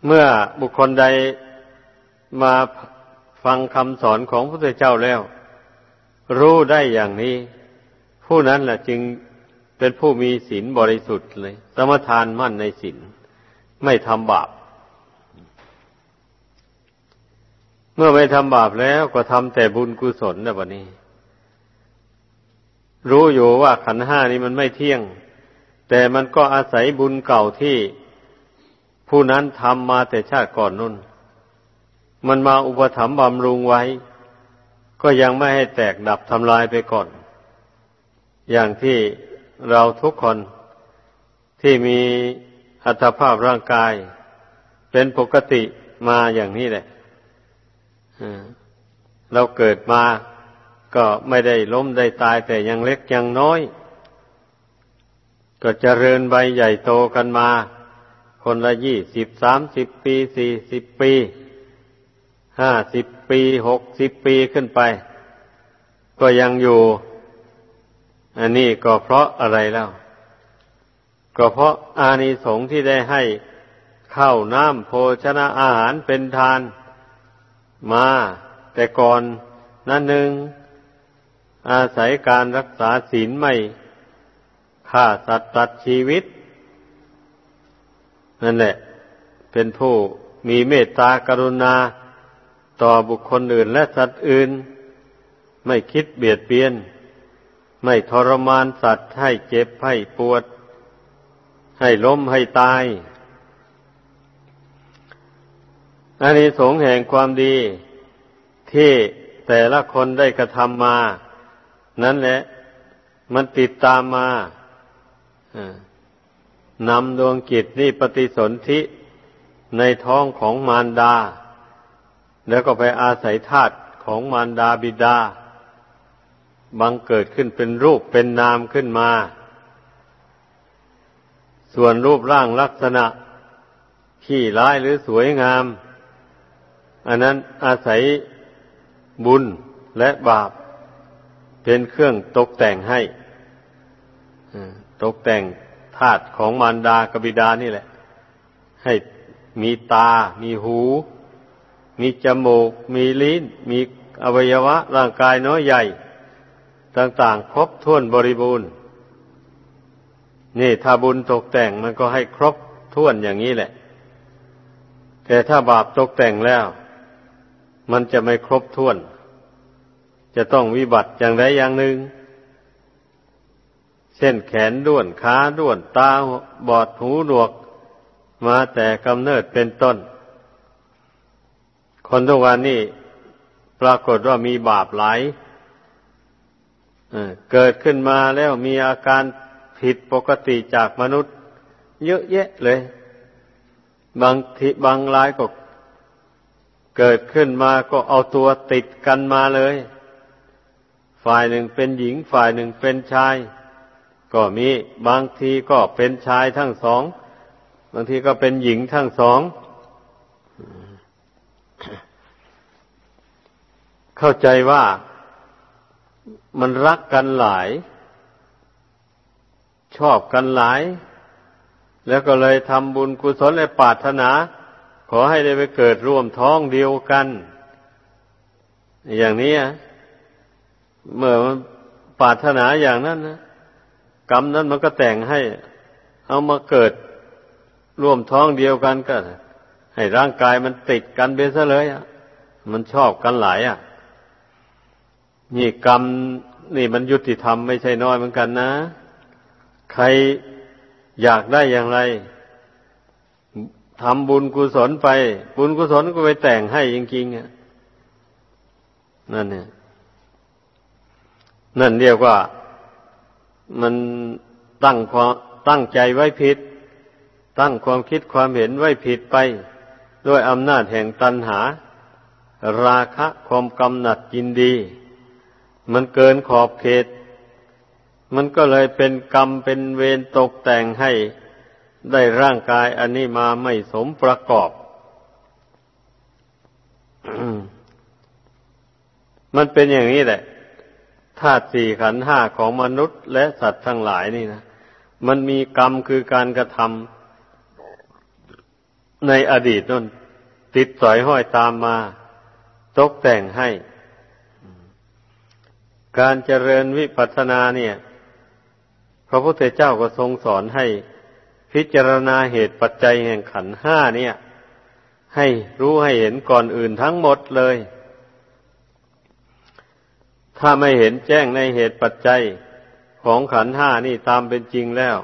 เมื่อบุคคลใดมาฟังคำสอนของพระพุทธเจ้าแล้ว รู้ได้อย่างนี้ ผู้นั้นแหละจึงเป็นผู้มีศีลบริสุทธิ์เลย สมทานมั่นในศีลไม่ทำบาป เมื่อไม่ทำบาปแล้วก็ทำแต่บุญกุศลนะวันนี้ รู้อยู่ว่าขันห้านี้มันไม่เที่ยง แต่มันก็อาศัยบุญเก่าที่ ผู้นั้นทำมาแต่ชาติก่อนนุ่น มันมาอุปถัมภ์บำรุงไว้ ก็ยังไม่ให้แตกดับทำลายไปก่อน อย่างที่เราทุกคนที่มีอัตภาพร่างกาย เป็นปกติมาอย่างนี้แหละเราเกิดมาก็ไม่ได้ล้มได้ตายแต่ยังเล็กยังน้อย ก็เจริญใบใหญ่โตกันมา คนละยี่สิบสามสิบปีสี่สิบปีห้าสิบปีหกสิบปีขึ้นไป ก็ยังอยู่ อันนี้ก็เพราะอะไรแล้ว ก็เพราะอานิสงส์ที่ได้ให้ข้าวน้ำโภชนะอาหารเป็นทาน มา แต่ก่อนนั่นหนึ่ง อาศัยการรักษาศีลไม่ฆ่าสัตว์ตัดชีวิต นั่นแหละ เป็นผู้มีเมตตากรุณาต่อบุคคลอื่นและสัตว์อื่น ไม่คิดเบียดเบียน ไม่ทรมานสัตว์ให้เจ็บให้ปวด ให้ล้มให้ตายอันนี้สงแห่งความดี ที่แต่ละคนได้กระทำมา นั่นแหละ มันติดตามมาอ่า นำดวงกิจนี่ปฏิสนธิในท้องของมารดา แล้วก็ไปอาศัยธาตุของมารดาบิดา บังเกิดขึ้นเป็นรูปเป็นนามขึ้นมา ส่วนรูปร่างลักษณะที่ร้ายหรือสวยงาม อันนั้นอาศัยบุญและบาป เป็นเครื่องตกแต่งให้ตกแต่ง ธาตุของมารดากบิดานี่แหละ ให้มีตา มีหู มีจมูก มีลิ้น มีอวัยวะ ร่างกายน้อยใหญ่ ต่างๆ ครบถ้วนบริบูรณ์ นี่ถ้าบุญตกแต่งมันก็ให้ครบถ้วนอย่างนี้แหละ แต่ถ้าบาปตกแต่งแล้ว มันจะไม่ครบถ้วน จะต้องวิบัติอย่างใดอย่างหนึ่ง เช่นแขนด้วนขาด้วนตาบอดหูหนวก มาแต่กำเนิดเป็นต้น คนทุกวันนี้ปรากฏว่ามีบาปหลายเกิดขึ้นมาแล้วมีอาการผิดปกติจากมนุษย์ เยอะแยะเลย บางทีบางรายก็เกิดขึ้นมาก็เอาตัวติดกันมาเลย ฝ่ายหนึ่งเป็นหญิงฝ่ายหนึ่งเป็นชาย ก็มีบางทีก็เป็นชายทั้งสอง บางทีก็เป็นหญิงทั้งสอง เข้าใจว่ามันรักกันหลาย ชอบกันหลาย แล้วก็เลยทำบุญกุศลและปรารถนา ขอให้ได้ไปเกิดร่วมท้องเดียวกัน อย่างนี้เมื่อมันปรารถนาอย่างนั้นนะ กรรมนั้นมันก็แต่งให้ เอามาเกิดร่วมท้องเดียวกันก็ให้ร่างกายมันติดกันไปซะเลยอะ มันชอบกันหลายอะ นี่กรรมนี่มันยุติธรรมไม่ใช่น้อยเหมือนกันนะ ใครอยากได้อย่างไรทำบุญกุศลไป บุญกุศลก็ไปแต่งให้จริงๆอะนั่นเนี่ย นั่นเรียกว่า มันตั้งความตั้งใจไว้ผิด ตั้งความคิดความเห็นไว้ผิดไป ด้วยอำนาจแห่งตัณหา ราคะความกำหนัดยินดี มันเกินขอบเขต มันก็เลยเป็นกรรมเป็นเวรตกแต่งให้ได้ร่างกายอันนี้มาไม่สมประกอบ มันเป็นอย่างนี้แหละ ธาตุสี่ขันห้าของมนุษย์และสัตว์ทั้งหลายนี่นะมันมีกรรมคือการกระทำในอดีตนั่นติดสอยห้อยตามมา ตกแต่งให้ การเจริญวิปัสสนาเนี่ย พระพุทธเจ้าก็ทรงสอนให้ พิจารณาเหตุปัจจัยแห่งขันห้าเนี่ย ให้รู้ให้เห็นก่อนอื่นทั้งหมดเลย ถ้าไม่เห็นแจ้งในเหตุปัจจัยของขันห้านี่ตามเป็นจริงแล้ว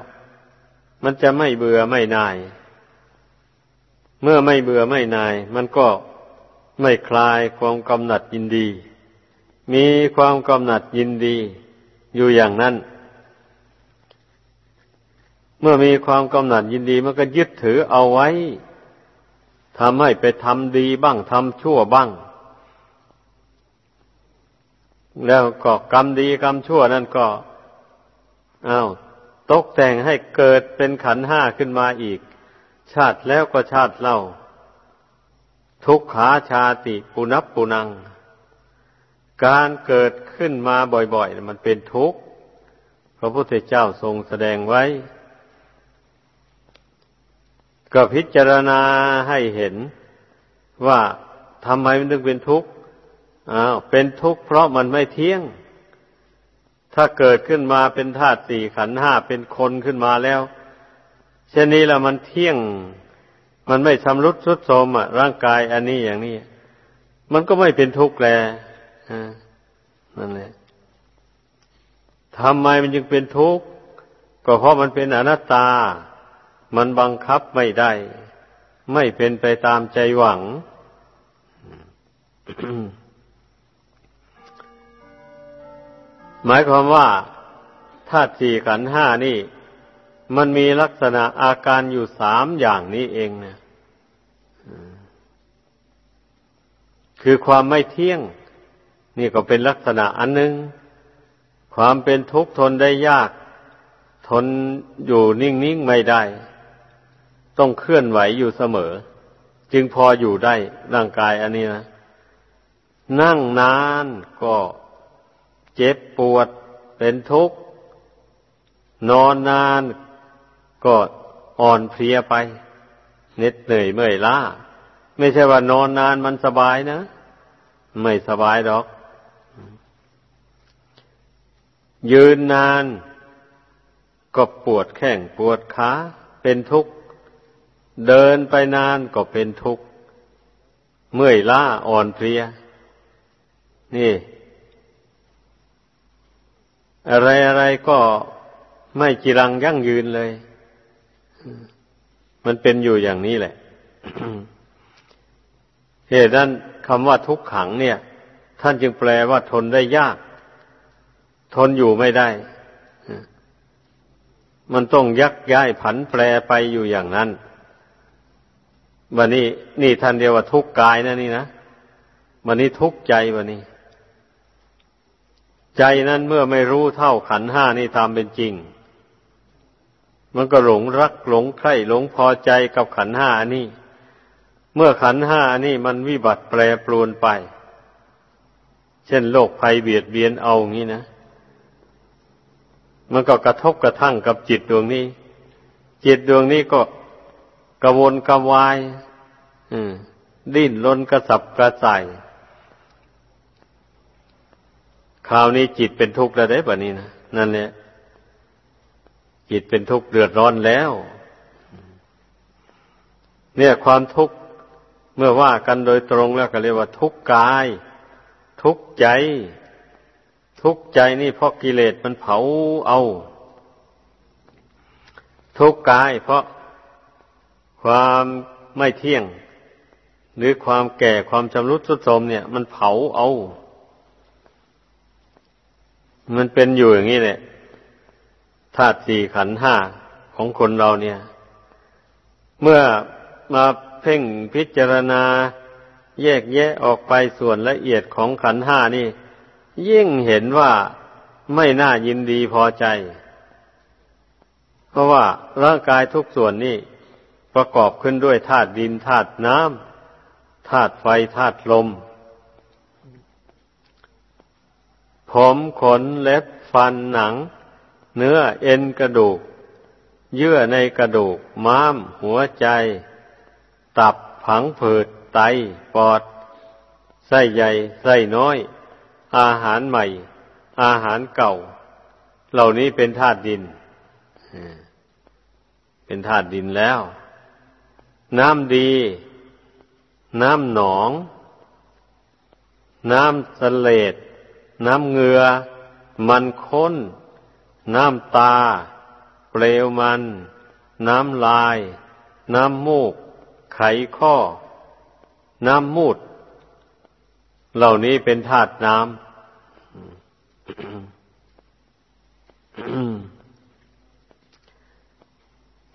มันจะไม่เบื่อไม่นาย เมื่อไม่เบื่อไม่นาย มันก็ไม่คลายความกำหนัดยินดี มีความกำหนัดยินดี อยู่อย่างนั้น เมื่อมีความกำหนัดยินดีมันก็ยึดถือเอาไว้ทำให้ไปทำดีบ้างทำชั่วบ้าง แล้วก็กรรมดีกรรมชั่วนั่นก็อา้าวตกแต่งให้เกิดเป็นขันห้าขึ้นมาอีก ชาติแล้วก็ชาติเล่า ทุกขาชาติปุนับปุนัง การเกิดขึ้นมาบ่อยๆ มันเป็นทุกข์พระพุทธเจ้าทรงแสดงไว้ ก็พิจารณาให้เห็นว่าทำไมมันถึงเป็นทุกข์ อ้าวเป็นทุกข์เพราะมันไม่เที่ยง ถ้าเกิดขึ้นมาเป็นธาตุสี่ขันห้าเป็นคนขึ้นมาแล้วเช่นนี้ล้วมันเที่ยง มันไม่ชำรุดทรุดโทรมอะ ร่างกายอันนี้อย่างนี้ มันก็ไม่เป็นทุกข์แลนั่นแหละทำไมมันจึงเป็นทุกข์ก็เพราะมันเป็นอนัตตา มันบังคับไม่ได้ ไม่เป็นไปตามใจหวัง หมายความว่าธาตุสี่ขันห้านี่ มันมีลักษณะอาการอยู่สามอย่างนี้เองเนี่ยคือความไม่เที่ยง นี่ก็เป็นลักษณะอันหนึ่งความเป็นทุกข์ทนได้ยาก ทนอยู่นิ่งๆไม่ได้ ต้องเคลื่อนไหวอยู่เสมอ จึงพออยู่ได้ร่างกายอันนี้นะนั่งนานก็ เจ็บปวดเป็นทุกข์ นอนนานก็อ่อนเพลียไปเหน็ดเหนื่อยเมื่อยล้า ไม่ใช่ว่านอนนานมันสบายนะ ไม่สบายหรอก ยืนนานก็ปวดแข้งปวดขาเป็นทุกข์ เดินไปนานก็เป็นทุกข์ เมื่อยล้าอ่อนเพลีย นี่ อะไรอะไรก็ไม่จีรังยั่งยืนเลย มันเป็นอยู่อย่างนี้แหละ เหตุนั้นคำว่าทุกขังเนี่ย ท่านจึงแปลว่าทนได้ยาก ทนอยู่ไม่ได้ มันต้องยักย้ายผันแปรไปอยู่อย่างนั้นวันนี้ นี่ท่านเดียวว่าทุกกายนะนี่นะวันนี้ทุกใจวันนี้ ใจนั้นเมื่อไม่รู้เท่าขันห้านี่ตามเป็นจริง มันก็หลงรักหลงใคร่หลงพอใจกับขันห้านี่ เมื่อขันห้านี่มันวิบัติแปรปรวนไป เช่นโรคภัยเบียดเบียนเอางี้นะ มันก็กระทบกระทั่งกับจิตดวงนี้ จิตดวงนี้ก็กระวนกระวายดิ้นรนกระสับกระส่ายค ราวนี้จิตเป็นทุกข์แล้วได้ป่ะนี้นะนั่นแหละจิตเป็นทุกข์เดือดร้อนแล้ว เนี่ย ความทุกข์เมื่อว่ากันโดยตรงแล้วก็เรียกว่า ทุกข์กาย ทุกข์ใจ ทุกข์ใจนี่เพราะกิเลสมันเผาเอา ทุกข์กาย เพราะความไม่เที่ยง หรือความแก่ความชำรุดทรุดโทรมเนี่ย มันเผาเอา มันเป็นอยู่อย่างนี้แหละธาตุสี่ขันห้าของคนเราเนี่ย เมื่อมาเพ่งพิจารณา แยกแยะออกไปส่วนละเอียดของขันห้านี่ ยิ่งเห็นว่าไม่น่ายินดีพอใจ เพราะว่าร่างกายทุกส่วนนี่ประกอบขึ้นด้วยธาตุดินธาตุน้ำธาตุไฟธาตุลม ผมขนเล็บฟันหนัง เนื้อเอ็นกระดูก เยื่อในกระดูก ม้าม หัวใจ ตับผังผืด ไต ปอด ไส้ใหญ่ ไส้น้อย อาหารใหม่ อาหารเก่า เหล่านี้เป็นธาตุดิน เป็นธาตุดินแล้ว น้ำดี น้ำหนอง น้ำสเลด น้ำเงือมันค้น น้ำตา เปลวมัน น้ำลาย น้ำมูก ไขข้อ น้ำมูด เหล่านี้เป็นธาตุน้ำ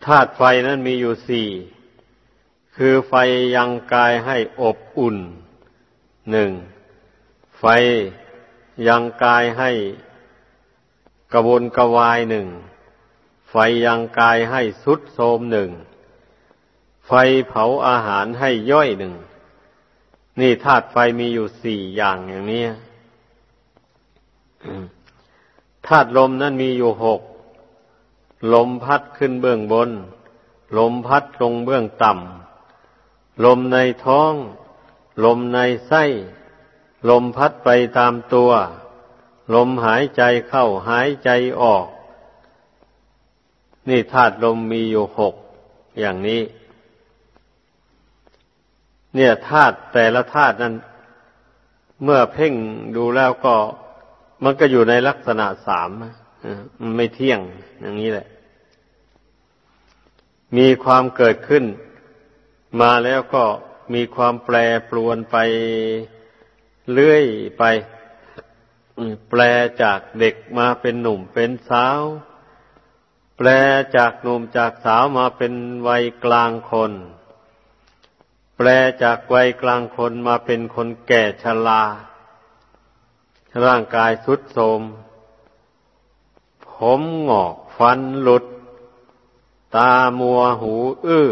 ธาตุไฟนั้นมีอยู่สี่ คือไฟยังกายให้อบอุ่น หนึ่ง ไฟ ยังกายให้กระวนกระวายหนึ่ง ไฟยังกายให้สุดโทมหนึ่ง ไฟเผาอาหารให้ย่อยหนึ่ง นี่ธาตุไฟมีอยู่สี่อย่างอย่างนี้ธาตุลมนั้นมีอยู่หก ลมพัดขึ้นเบื้องบน ลมพัดลงเบื้องต่ำ ลมในท้อง ลมในไส้ ลมพัดไปตามตัว ลมหายใจเข้าหายใจออก นี่ธาตุลมมีอยู่หกอย่างนี้ เนี่ยธาตุแต่ละธาตุนั้น เมื่อเพ่งดูแล้วก็ มันก็อยู่ในลักษณะสามมันไม่เที่ยงอย่างนี้แหละ มีความเกิดขึ้น มาแล้วก็มีความแปรปรวนไป เรื่อยไป แปลจากเด็กมาเป็นหนุ่มเป็นสาว แปลจากหนุ่มจากสาวมาเป็นวัยกลางคน แปลจากวัยกลางคนมาเป็นคนแก่ชราร่างกายสุดโทมผมหงอกฟันหลุด ตามัวหูอื้อ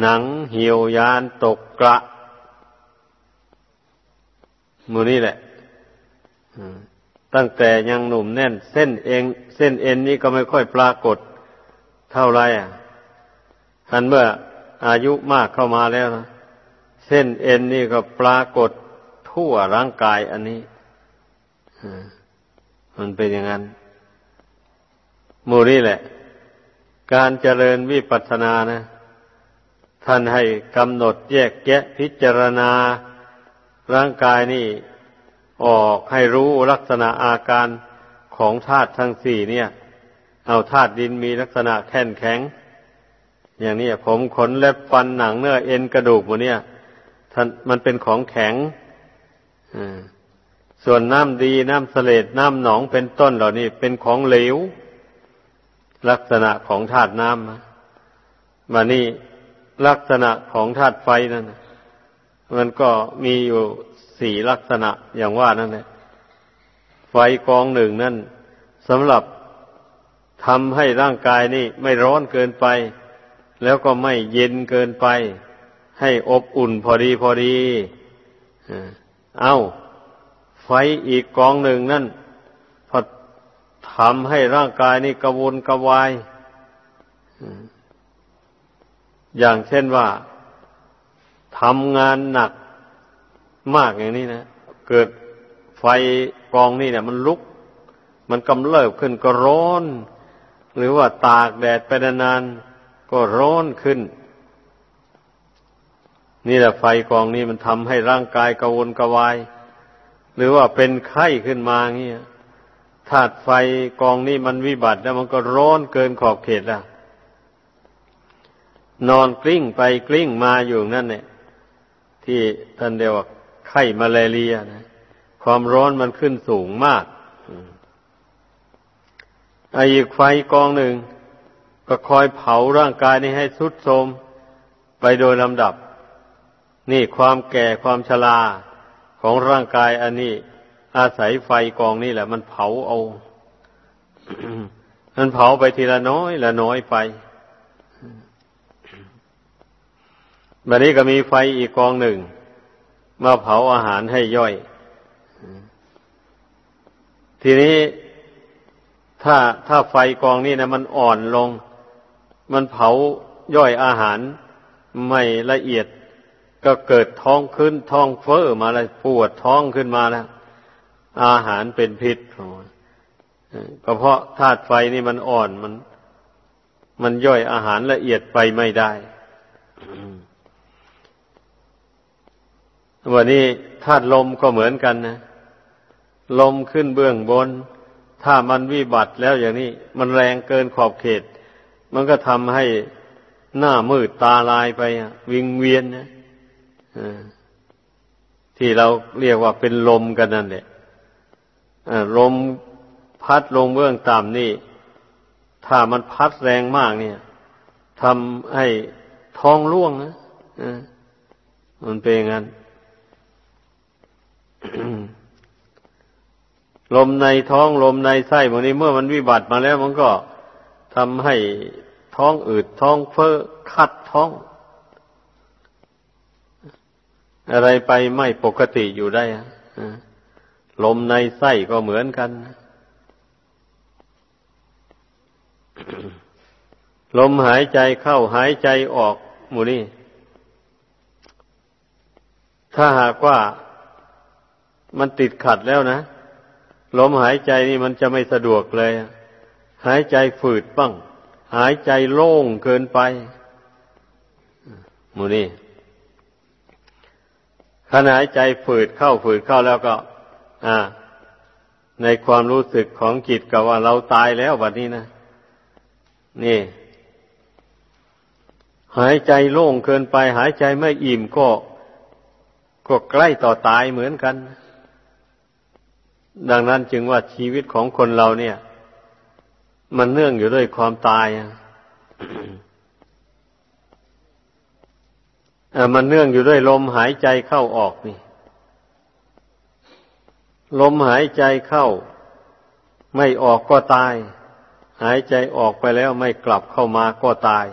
หนังเหี่ยวยานตกกระ มือนี่แหละตั้งแต่ยังหนุ่มแน่น เส้นเอง เส้นเอ็นนี่ก็ไม่ค่อยปรากฏเท่าไรอะทันเมื่ออายุมากเข้ามาแล้วนะเส้นเอ็นนี่ก็ปรากฏทั่วร่างกายอันนี้มันเป็นอย่างนั้นมูนี่แหละ การเจริญวิปัสสนานะ ท่านให้กำหนดแยกแยะพิจารณา ร่างกายนี่ออกให้รู้ลักษณะอาการของธาตุทั้งสี่เนี่ย เอาธาตุดินมีลักษณะแข็งแข็ง อย่างนี้ผมขนเล็บฟันหนังเนื้อเอ็นกระดูกหมดเนี่ยมันเป็นของแข็งส่วนน้ำดีน้ำเสลดน้ำหนองเป็นต้นเหล่านี้เป็นของเหลว ลักษณะของธาตุน้ำมานี่ลักษณะของธาตุไฟนั่น มันก็มีอยู่สี่ลักษณะอย่างว่านั่นแหละไฟกองหนึ่งนั่นสำหรับทำให้ร่างกายนี่ไม่ร้อนเกินไป แล้วก็ไม่เย็นเกินไป ให้อบอุ่นพอดีพอดีเอาไฟอีกกองหนึ่งนั่นพอทำให้ร่างกายนี่กระวนกระวายอย่างเช่นว่า ทำงานหนักมากอย่างนี้นะ เกิดไฟกองนี่เนี่ย มันลุก มันกำเริบขึ้นก็ร้อน หรือว่าตากแดดไปนานๆก็ร้อนขึ้น นี่แหละไฟกองนี้มันทำให้ร่างกายกระวนกระวาย หรือว่าเป็นไข้ขึ้นมาเงี้ยธาตุไฟกองนี้มันวิบัติแล้วมันก็ร้อนเกินขอบเขตแล้วนอนกลิ้งไปกลิ้งมาอยู่นั่นเนี่ย ที่ท่านเดียวว่าไข้มาลาเรียนะความร้อนมันขึ้นสูงมากอีกไฟกองหนึ่ง ก็คอยเผาร่างกายนี้ให้สุดโทมไปโดยลำดับ นี่ความแก่ความชราของร่างกายอันนี้ อาศัยไฟกองนี่แหละ มันเผาเอา มันเผาไปทีละน้อยละน้อยไป บัดนี้ก็มีไฟอีกกองหนึ่ง มาเผาอาหารให้ย่อย ทีนี้ถ้าถ้าไฟกองนี้นะมันอ่อนลง มันเผาย่อยอาหารไม่ละเอียด ก็เกิดท้องขึ้นท้องเฟ้อมาเลยปวดท้องขึ้นมาแล้ว อาหารเป็นพิษก็เพราะธาตุไฟนี่มันอ่อนมัน มันย่อยอาหารละเอียดไปไม่ได้ วันนี้ธาตุลมก็เหมือนกันนะลมขึ้นเบื้องบน ถ้ามันวิบัติแล้วอย่างนี้ มันแรงเกินขอบเขต มันก็ทำให้หน้ามืดตาลายไปวิงเวียนนะที่เราเรียกว่าเป็นลมกันนั่นแหละลมพัดลงเบื้องต่ำนี่ ถ้ามันพัดแรงมากเนี่ยทำให้ท้องร่วงนะมันเป็นอย่างนั้น ลมในท้องลมในไส้พวกนี้เมื่อมันวิบัติมาแล้ว มันก็ทำให้ท้องอืดท้องเฟ้อคัดท้อง อะไรไปไม่ปกติอยู่ได้ลมในไส้ก็เหมือนกัน ลมหายใจเข้าหายใจออกหมูนี่ถ้าหากว่า มันติดขัดแล้วนะลมหายใจนี่มันจะไม่สะดวกเลย หายใจฝืดบ้าง หายใจโล่งเกินไปมูนี่ขณะหายใจฝืดเข้าฝืดเข้าแล้วก็ อ่า ในความรู้สึกของจิตกับว่าเราตายแล้วแบบนี้นะ นี่ หายใจโล่งเกินไป หายใจไม่อิ่มก็ ก็ใกล้ต่อตายเหมือนกัน ดังนั้นจึงว่าชีวิตของคนเราเนี่ย มันเนื่องอยู่ด้วยความตายมันเนื่องอยู่ด้วยลมหายใจเข้าออกนี่ ลมหายใจเข้า ไม่ออกก็ตาย หายใจออกไปแล้วไม่กลับเข้ามาก็ตาย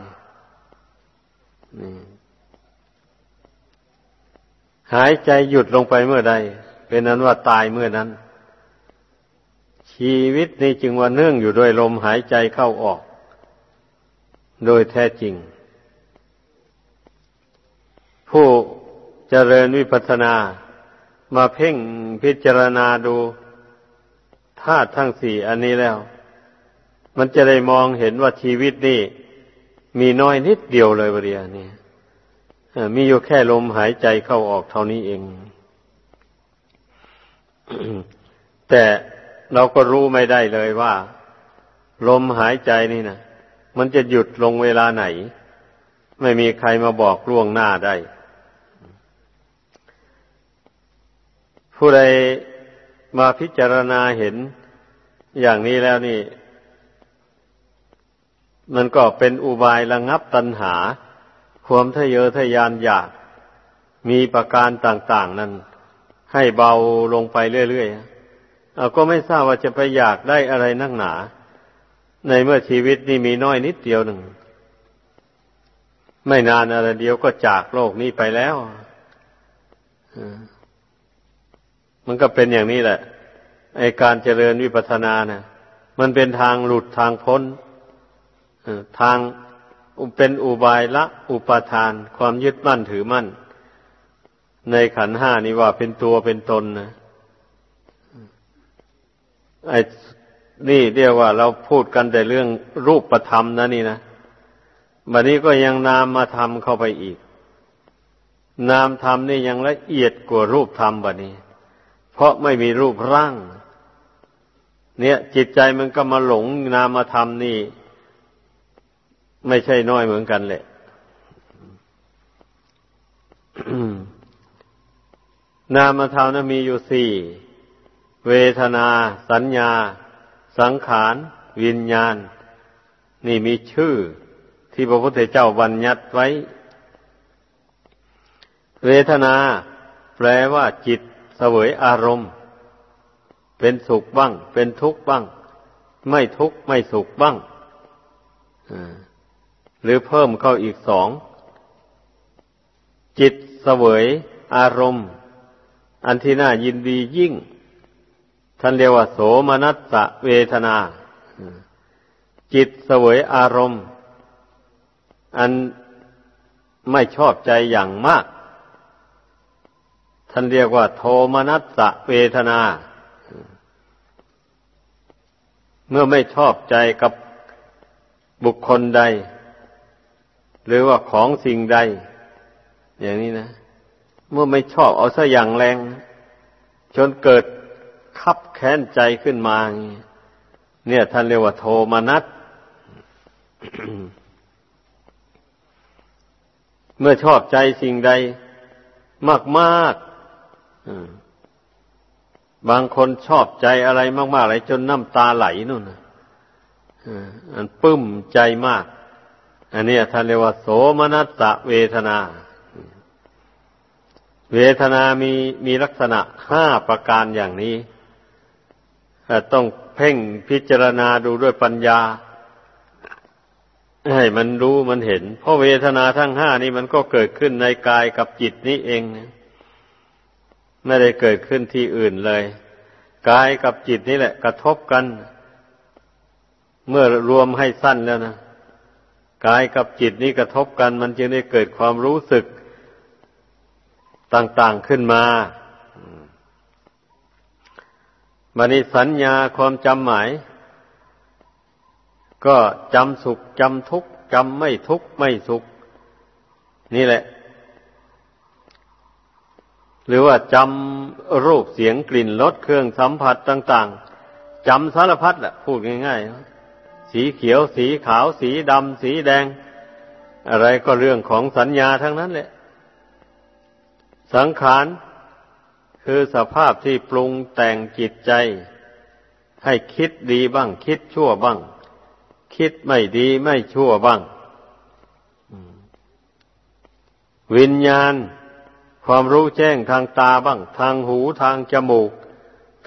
หายใจหยุดลงไปเมื่อใด เป็นนั้นว่าตายเมื่อนั้น ชีวิตนี้จึงว่าเนื่องอยู่ด้วยลมหายใจเข้าออก โดยแท้จริง ผู้เจริญวิปัสนา มาเพ่งพิจารณาดูธาตุทั้งสี่อันนี้แล้ว มันจะได้มองเห็นว่าชีวิตนี่มีน้อยนิดเดียวเลยบริยานี่มีอยู่แค่ลมหายใจเข้าออกเท่านี้เอง แต่ เราก็รู้ไม่ได้เลยว่า ลมหายใจนี่นะมันจะหยุดลงเวลาไหน ไม่มีใครมาบอกล่วงหน้าได้ ผู้ใดมาพิจารณาเห็นอย่างนี้แล้วนี่ มันก็เป็นอุบายระงับตัณหา ความทะเยอทะยานอยาก มีประการต่าง ๆ นั้น ให้เบาลงไปเรื่อย ๆ ก็ไม่ทราบว่าจะไปอยากได้อะไรนักหนา ในเมื่อชีวิตนี่มีน้อยนิดเดียวหนึ่ง ไม่นานอะไรเดียวก็จากโลกนี้ไปแล้วมันก็เป็นอย่างนี้แหละ ไอการเจริญวิปัสสนาเนะ่ะ มันเป็นทางหลุดทางพ้นทางเป็นอุบายละ อุปทาน ความยึดมั่นถือมั่น ในขันห้านี่ว่าเป็นตัวเป็นตนนะ ไอ้นี่เรียกว่าเราพูดกันแต่เรื่องรูปประธรรมนะนี่นะบัดนี้ก็ยังนามมาทำเข้าไปอีก นามธรรมนี่ยังละเอียดกว่ารูปธรรมบัดนี้ เพราะไม่มีรูปร่าง เนี่ย จิตใจมันก็มาหลงนามธรรมนี่ ไม่ใช่น้อยเหมือนกันแหละนามธรรมนะมีอยู่สี่ เวทนา สัญญา สังขารวิญญาณ นี่มีชื่อที่พระพุทธเจ้าบัญญัติไว้ เวทนา แปลว่าจิตเสวยอารมณ์ เป็นสุขบ้าง เป็นทุกข์บ้าง ไม่ทุกข์ไม่สุขบ้างหรือเพิ่มเข้าอีกสอง จิตเสวยอารมณ์ อันที่น่ายินดียิ่ง ท่านเรียกว่า โสมนัสเวทนา จิตเสวยอารมณ์ อันไม่ชอบใจอย่างมาก ท่านเรียกว่า โทมนัสเวทนา เมื่อไม่ชอบใจกับบุคคลใด หรือว่าของสิ่งใด อย่างนี้นะ เมื่อไม่ชอบเอาซะอย่างแรง จนเกิด คับแค้นใจขึ้นมา เนี่ยท่านเรียกว่าโทมนัสเมื่อชอบใจสิ่งใดมากๆบางคนชอบใจอะไรมากๆเลยจนน้ำตาไหลนู่นอันปึ้มใจมาก อันนี้ท่านเรียกว่าโสมนัสเวทนา เวทนามีมีลักษณะห้าประการอย่างนี้ ต้องเพ่งพิจารณาดูด้วยปัญญา ให้มันรู้มันเห็น เพราะเวทนาทั้งห้านี้มันก็เกิดขึ้นในกายกับจิตนี้เองไม่ได้เกิดขึ้นที่อื่นเลยกายกับจิตนี่แหละ กระทบกัน เมื่อรวมให้สั้นแล้วนะกายกับจิตนี้กระทบกัน มันจึงได้เกิดความรู้สึกต่าง ๆขึ้นมา บันิสัญญาความจำหมาย ก็จำสุขจำทุกข์จำไม่ทุกข์ไม่สุข นี่แหละ หรือว่าจำรูปเสียงกลิ่นรสเครื่องสัมผัสต่าง ๆจำสารพัดแหละพูดง่ายๆ สีเขียวสีขาวสีดำสีแดง อะไรก็เรื่องของสัญญาทั้งนั้นแหละ สังขาร คือสภาพที่ปรุงแต่งจิตใจ ให้คิดดีบ้าง คิดชั่วบ้าง คิดไม่ดีไม่ชั่วบ้าง วิญญาณ ความรู้แจ้งทางตาบ้าง ทางหูทางจมูก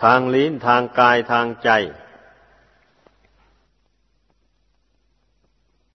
ทางลิ้นทางกายทางใจ